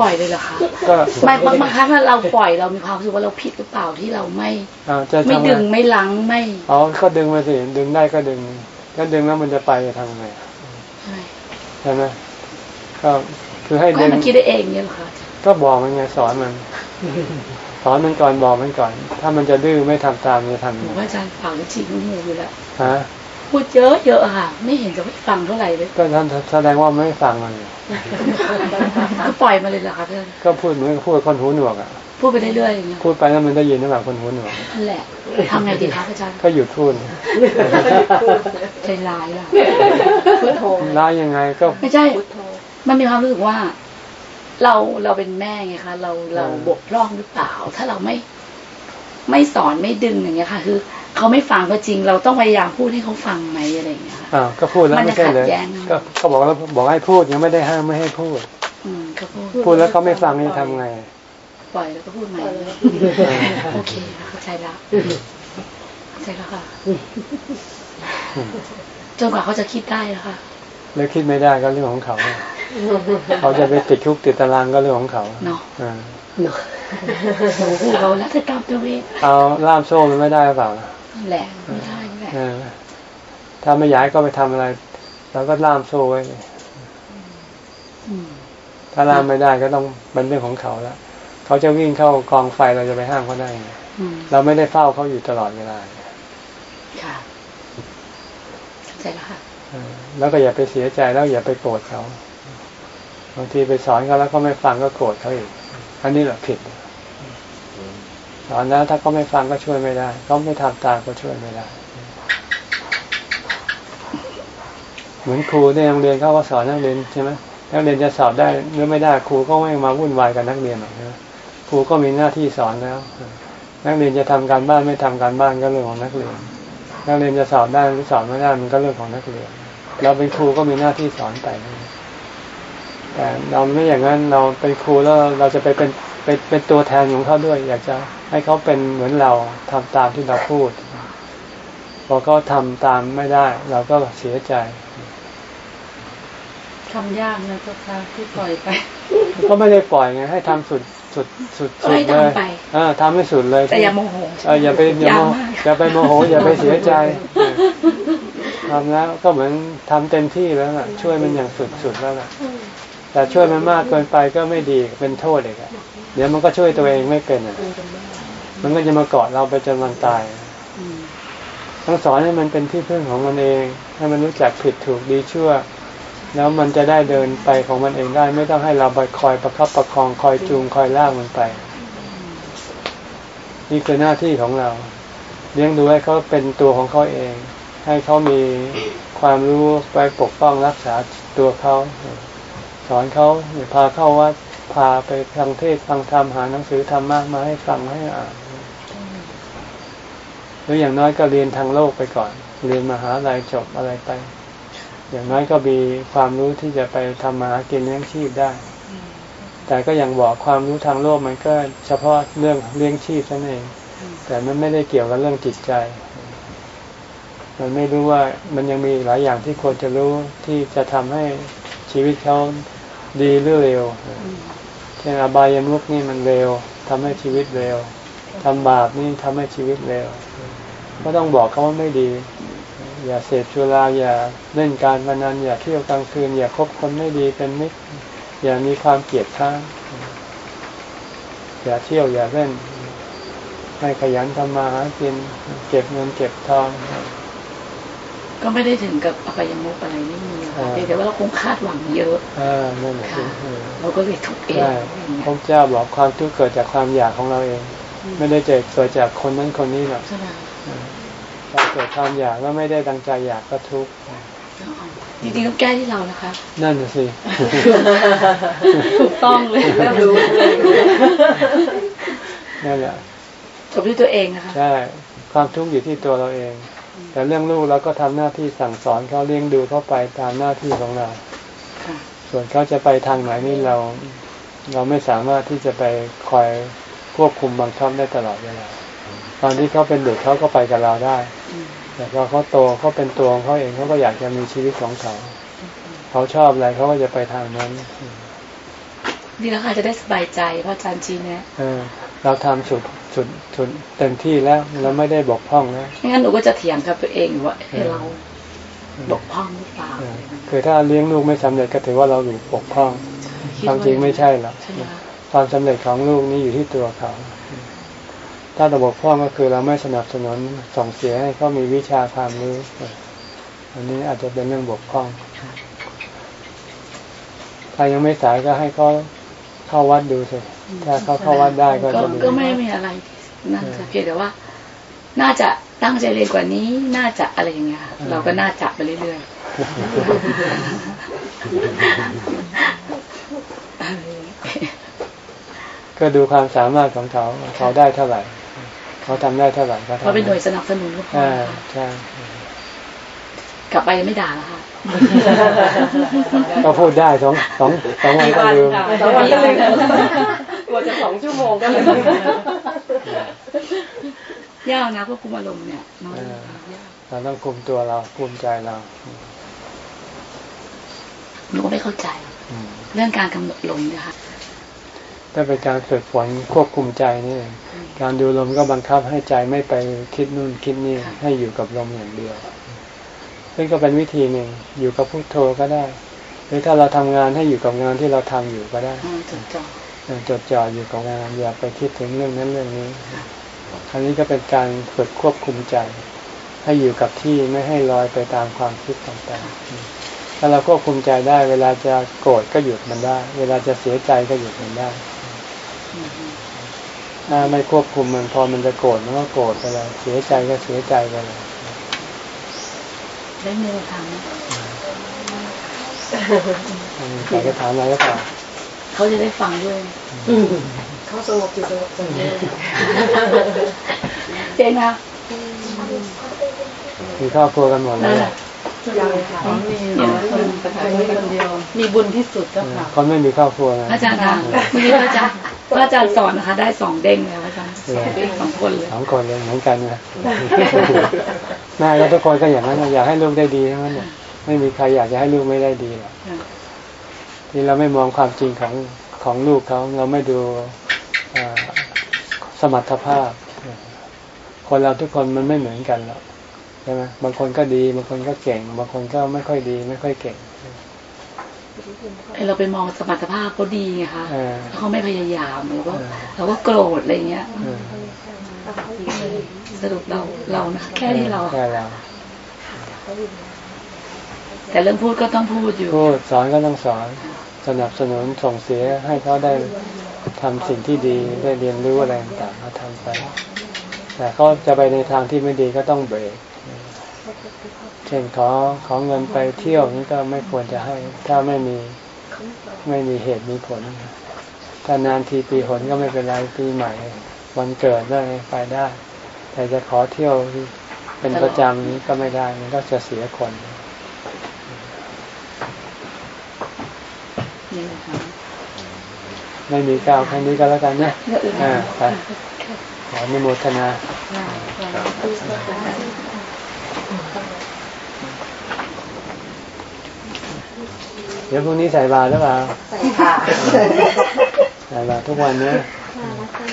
ปล่อยเลยเหรอคะก็ไม่บางบางครั้งเราปล่อยเรามีความรู้สึกว่าเราผิดหรือเปล่าที่เราไม่อ่าจะไม่ทำดึงไงไม่ลังไม่อ๋อก็ดึงมาสิดึงได้ก็ดึงก็ดึงแล้วมันจะไปจะทำไงใช่ใช่ไหมก็คือให้ก็ดึให้งมันคิดได้เองเนี่ยเหรอคะก็บอกมันไงสอนมันสอนมันก่อนบอกมันก่อน ถ้ามันจะดื้อไม่ทำตามจะทำหยังนูไงว่าอาจารย์ฟังแล้วฉีกหูอยู่แล้วฮะ พูดเยอะเยอะๆอะค่ะ ไม่เห็นจะไม่ฟังเท่าไหร่เลยก็ท่านแสดงว่าไม่ฟังมันไงก็ปล่อยมาเลยเหรอคะท่านก็พูดเหมือนกับพูดกับคนหูหนวกอะพูดไปเรื่อยๆอย่างเงี้ยพูดไปแล้วมันได้ยินหรือเปล่าคนหูหนวกนั่นแหละทำไงดีคะอาจารย์ก็หยุดพูดใจร้ายล่ะพุทโธร้ายยังไงก็ไม่ใช่พุทโธมันมีความรู้สึกว่า เราเราเป็นแม่ไงคะเราเราอืมบกพร่องหรือเปล่า ถ้าเราไม่ไม่สอนไม่ดึงอย่างเงี้ยค่ะ คือ เขาไม่ฟังก็จริง เราต้องพยายามพูดให้เขาฟังไหมอะไรอย่างเงี้ยค่ะอ้าวก็พูดแล้วมันจะไม่ใช่เลยขัดแย้งก็ก็บอกแล้วบอกให้พูดยังไม่ได้ห้ามไม่ให้พูด อืมเขาพูดพูดแล้วเขาไม่ฟังนี่ทำไง ปล่อยแล้วก็พูดใหม่โอเคเข้าใจแล้วเข้าใจแล้วค่ะจนกว่าเขาจะคิดได้แล้วค่ะแล้วคิดไม่ได้ก็เรื่องของเขาเขาจะไปติดคุกติดตารางก็เรื่องของเขาเนาะอ่าเราแล้วจะตามตัวเองเอาล่ามโซ่มันไม่ได้หรือเปล่า แหละไม่ได้แหละเออถ้าไม่ย้ายก็ไปทำอะไรเราก็ล่ามโซ่ไว้อืมถ้าล่ามไม่ได้ก็ต้องเป็นเรื่องของเขาแล้วเขาจะวิ่งเข้ากองไฟเราจะไปห้ามเขาได้ไงอืมเราไม่ได้เฝ้าเขาอยู่ตลอดเวลาค่ะเข้าใจแล้วค่ะเออแล้วก็อย่าไปเสียใจแล้วอย่าไปโกรธเขาบางทีไปสอนเขาแล้วก็ไม่ฟังก็โกรธเขาอีกอันนี้แหละผิด สอนแล้วถ้าเขาไม่ฟังก็ช่วยไม่ได้เขาไม่ทำตามก็ช่วยไม่ได้ เหมือนครูในโรงเรียนเขาก็สอนนักเรียนใช่ไหมนักเรียนจะสอบได้หรือไม่ได้ครูก็ไม่มาวุ่นวายกับนักเรียนหรอกนะครูก็มีหน้าที่สอนแล้ว นักเรียนจะทำการบ้านไม่ทำการบ้านก็เรื่องของนักเรียน นักเรียนจะสอบได้หรือสอบไม่ได้มันก็เรื่องของนักเรียน เราเป็นครูก็มีหน้าที่สอนไปแต่เราไม่อย่างนั้นเราเป็นครูแล้วเราจะไปเป็นเป็นเป็นตัวแทนของเขาด้วย อยากจะ ให้เขาเป็นเหมือนเราทำตามที่เราพูด พอเขาทำตามไม่ได้ เราก็เสียใจทำยากนะเจ้าค่ะที่ปล่อยไป ก็ไม่ได้ปล่อยไงให้ทำสุดสุดสุดก็สุดให้เลยทำไปเออทำให้สุดเลยแต่อย่าโมโหเอออย่าไปอย่าโมยากมากอย่าไปโมโห อย่าไปเสียใจเออทำแล้วก็เหมือนทำเต็มที่แล้วล่ะ ช่วยมันอย่างสุดสุดแล้วล่ะแต่ช่วยมันมากเกินไปก็ไม่ดีเป็นโทษเลยอะเดี๋ยวมันก็ช่วยตัวเองไม่เป็นอะ มันก็จะมาเกาะเราไปจนวันตายอืมต้องสอนให้มันเป็นที่พึ่งของมันเอง ให้มันรู้จักผิดถูกดีชั่ว แล้วมันจะได้เดินไปของมันเองได้ ไม่ต้องให้เราไปคอยประคับประคองคอยจูงคอยลากมันไป นี่คือหน้าที่ของเรา เลี้ยงดูให้เขาเป็นตัวของเขาเอง ให้เขามีความรู้ไปปกป้องรักษาตัวเขาสอนเขาพาเข้าวัดพาไปฟังเทศน์ฟังธรรมหาหนังสือธรรมะมาให้ฟังให้อ่าน หรืออย่างน้อยก็เรียนทางโลกไปก่อน เรียนมหาลัยจบอะไรไป อย่างน้อยก็มีความรู้ที่จะไปทำมาหากินเลี้ยงชีพได้ แต่ก็ยังบอกความรู้ทางโลกมันก็เฉพาะเรื่องเลี้ยงชีพเท่านั้นเอง แต่มันไม่ได้เกี่ยวกับเรื่องจิตใจ มันไม่รู้ว่ามันยังมีหลายอย่างที่ควรจะรู้ที่จะทำให้ชีวิตเขาดีหรือเร็วเช่นอบายามุกนี่มันเร็วทำให้ชีวิตเร็วทำบาปนี่ทำให้ชีวิตเร็ว ก็ต้องบอกเขาว่าไม่ดี อย่าเสพชุราอย่าเล่นการพนันอย่าเที่ยวกลางคืน อย่าคบคนไม่ดีเป็นมิตรอย่ามีความเกลียดข้างอย่าเที่ยวอย่าเล่น ให้ขยันทำมาหากินเก็บเงินเก็บทองก็ไม่ได้ถึงกับอบายมุกอะไรไม่มีค่ะอ่าเพียงแต่ว่าเราคงคาดหวังเยอะอ่านั่นแหละค่ะเออเราก็เลยทุกข์เองใช่อย่างเงี้ยพระเจ้าบอกความทุกข์เกิดจากความอยากของเราเอง ไม่ได้เกิดเกิดจากคนนั้นคนนี้หรอก ใช่ไหมเราเกิดความอยากแล้วไม่ได้ดังใจอยากก็ทุกข์จริงๆต้องแก้ที่เรานะคะ นั่นน่ะสิ ถูกต้องเลยรู้เลยนั่นแหละจบที่ตัวเองนะคะ ใช่ ความทุกข์อยู่ที่ตัวเราเอง แต่เรื่องลูกเราก็ทำหน้าที่สั่งสอนเขาเลี้ยงดูเขาไปตามหน้าที่ของเราค่ะส่วนเขาจะไปทางไหนนี่เรา เราไม่สามารถที่จะไปคอยควบคุมบังคับได้ตลอดเวลา ตอนที่เขาเป็นเด็กเขาก็ไปกับเราได้อืมแต่พอเขาโตเขาเป็นตัวของเขาเองเขาก็อยากจะมีชีวิตของเขาเขาชอบอะไรเขาก็จะไปทางนั้นนี่แล้วค่ะจะได้สบายใจพระอาจารย์ชี้แนะเออเราทำสุดสุดสุดเต็มที่แล้วเราไม่ได้บกพร่องแล้วไม่งั้นหนูก็จะเถียงกับตัวเองอยู่ว่าเอ้เราบกพร่องหรือเปล่าเออคือถ้าเลี้ยงลูกไม่สำเร็จก็ถือว่าเราอยู่ปกพร่องความจริงไม่ใช่หรอกใช่ไหมคะความสำเร็จของลูกนี่อยู่ที่ตัวเขา ถ้าระบบพ่องก็คือเราไม่สนับสนุนส่งเสียให้เขามีวิชาความรู้อันนี้อาจจะเป็นเรื่องบกพร่องถ้ายังไม่สายก็ให้เขาเข้าวัดดูสิถ้าเขาเข้าวัดได้ก็ก็จะดีก็ไม่มีอะไรนั่นค่ะเพียงแต่ว่า น่าจะตั้งใจเรียนกว่านี้ น่าจะอะไรอย่างเงี้ยค่ะเราก็น่าจะไปเรื่อยๆก็ดูความสามารถของเขาเขาได้เท่าไหร่ เขาทำได้เท่าไหร่ก็ทำเพราะเป็นหน่วยสนับสนุนก็พออ่าค่ะใช่กลับไปไม่ด่าแล้วค่ะก็พูดได้สองสองสองวันก็ลืมสองวันก็ลืมกลัวจะสองชั่วโมงก็เลยยากนะควบคุมอารมณ์เนี่ยน้อยเออยากเราต้องคุมตัวเราคุมใจเราหนูก็ไม่เข้าใจอืมเรื่องการกำหนดลมเนะคะถ้าเป็นการฝึกฝนควบคุมใจนี่เอง การดูลมก็บังคับให้ใจไม่ไปคิดนู่นคิดนี่ให้อยู่กับลมอย่างเดียว ซึ่งก็เป็นวิธีหนึ่งอยู่กับพุโทโธก็ได้ หรือถ้าเราทำงานให้อยู่กับงานที่เราทำอยู่ก็ได้อืมจดจ่อเออจดจ่ออยู่กับงานอย่าไปคิดถึงเรื่องนั้นเรื่องนี้อันนี้ก็เป็นการฝึกควบคุมใจ ให้อยู่กับที่ไม่ให้ลอยไปตามความคิดต่างๆ ถ้าเราควบคุมใจได้ เวลาจะโกรธก็หยุดมันได้ เวลาจะเสียใจก็หยุดมันได้อืมอืม ถ้าไม่ควบคุมมันพอมันจะโกรธมันก็โกรธไปเลยเสียใจก็เสียใจไปเลยได้มีอะไรทำไหมอืมใครจะถามอะไรก็ตอบเขาจะได้ฟังด้วยเขาสงบจิตสงบใจเจ๊นะมีครอบครัวกันหมดเลนั่นยแหละยังค่ะมีคนประทานคนเดียว มีบุญที่สุดเจ้าค่ะคนไม่มีครอบครัวนะพระอาจารย์คะวันนี้พระอาจารย์ พระอาจารย์สอนนะคะ ได้สองเด้งเลยพระอาจารย์สองเด้งสองคนเลยสองคนเลยเหมือนกันนะแม่ก็ทุกคนก็อย่างนั้นนะอยากให้ลูกได้ดีทั้งนั้นเนี่ยไม่มีใครอยากจะให้ลูกไม่ได้ดีหรอกที่เราไม่มองความจริงของของลูกเขาเราไม่ดูเอ่อสมรรถภาพ คนเราทุกคนมันไม่เหมือนกันหรอกใช่ไหมบางคนก็ดี บางคนก็เก่ง บางคนก็ไม่ค่อยดี ไม่ค่อยเก่งไอ เราไปมองสมรรถภาพเขาดีไงคะเออแล้วเขาไม่พยายามเราก็เออเราก็โกรธอะไรเงี้ยเออสรุปเราเรานะแค่นี้เราแค่เราแต่เรื่องพูดก็ต้องพูดอยู่พูดสอนก็ต้องสอนสนับสนุนส่งเสียให้เขาได้ทำสิ่งที่ดีได้เรียนรู้อะไรต่างๆเขาทำไป แต่เขาจะไปในทางที่ไม่ดีก็ต้องเบรกเช่นขอขอเงินไปเที่ยวนี่ก็ไม่ควรจะให้ ถ้าไม่มีไม่มีเหตุมีผลถ้านานทีปีหนก็ไม่เป็นไรปีใหม่ วันเกิดได้ไปได้ แต่จะขอเที่ยวเป็นประจำนี้ก็ไม่ได้มันก็จะเสียคนนี่นะคะไม่มีก้าวแค่นี้ก็แล้วกันนะเรื่องอื่นอ่าไปขออนุโมทนา ดี๋ยวพรุ่งนี้ใส่บาตรหรือเปล่า ใส่ค่ะ ใส่บาตรทุกวันเนี้ยค่ะแล้วก็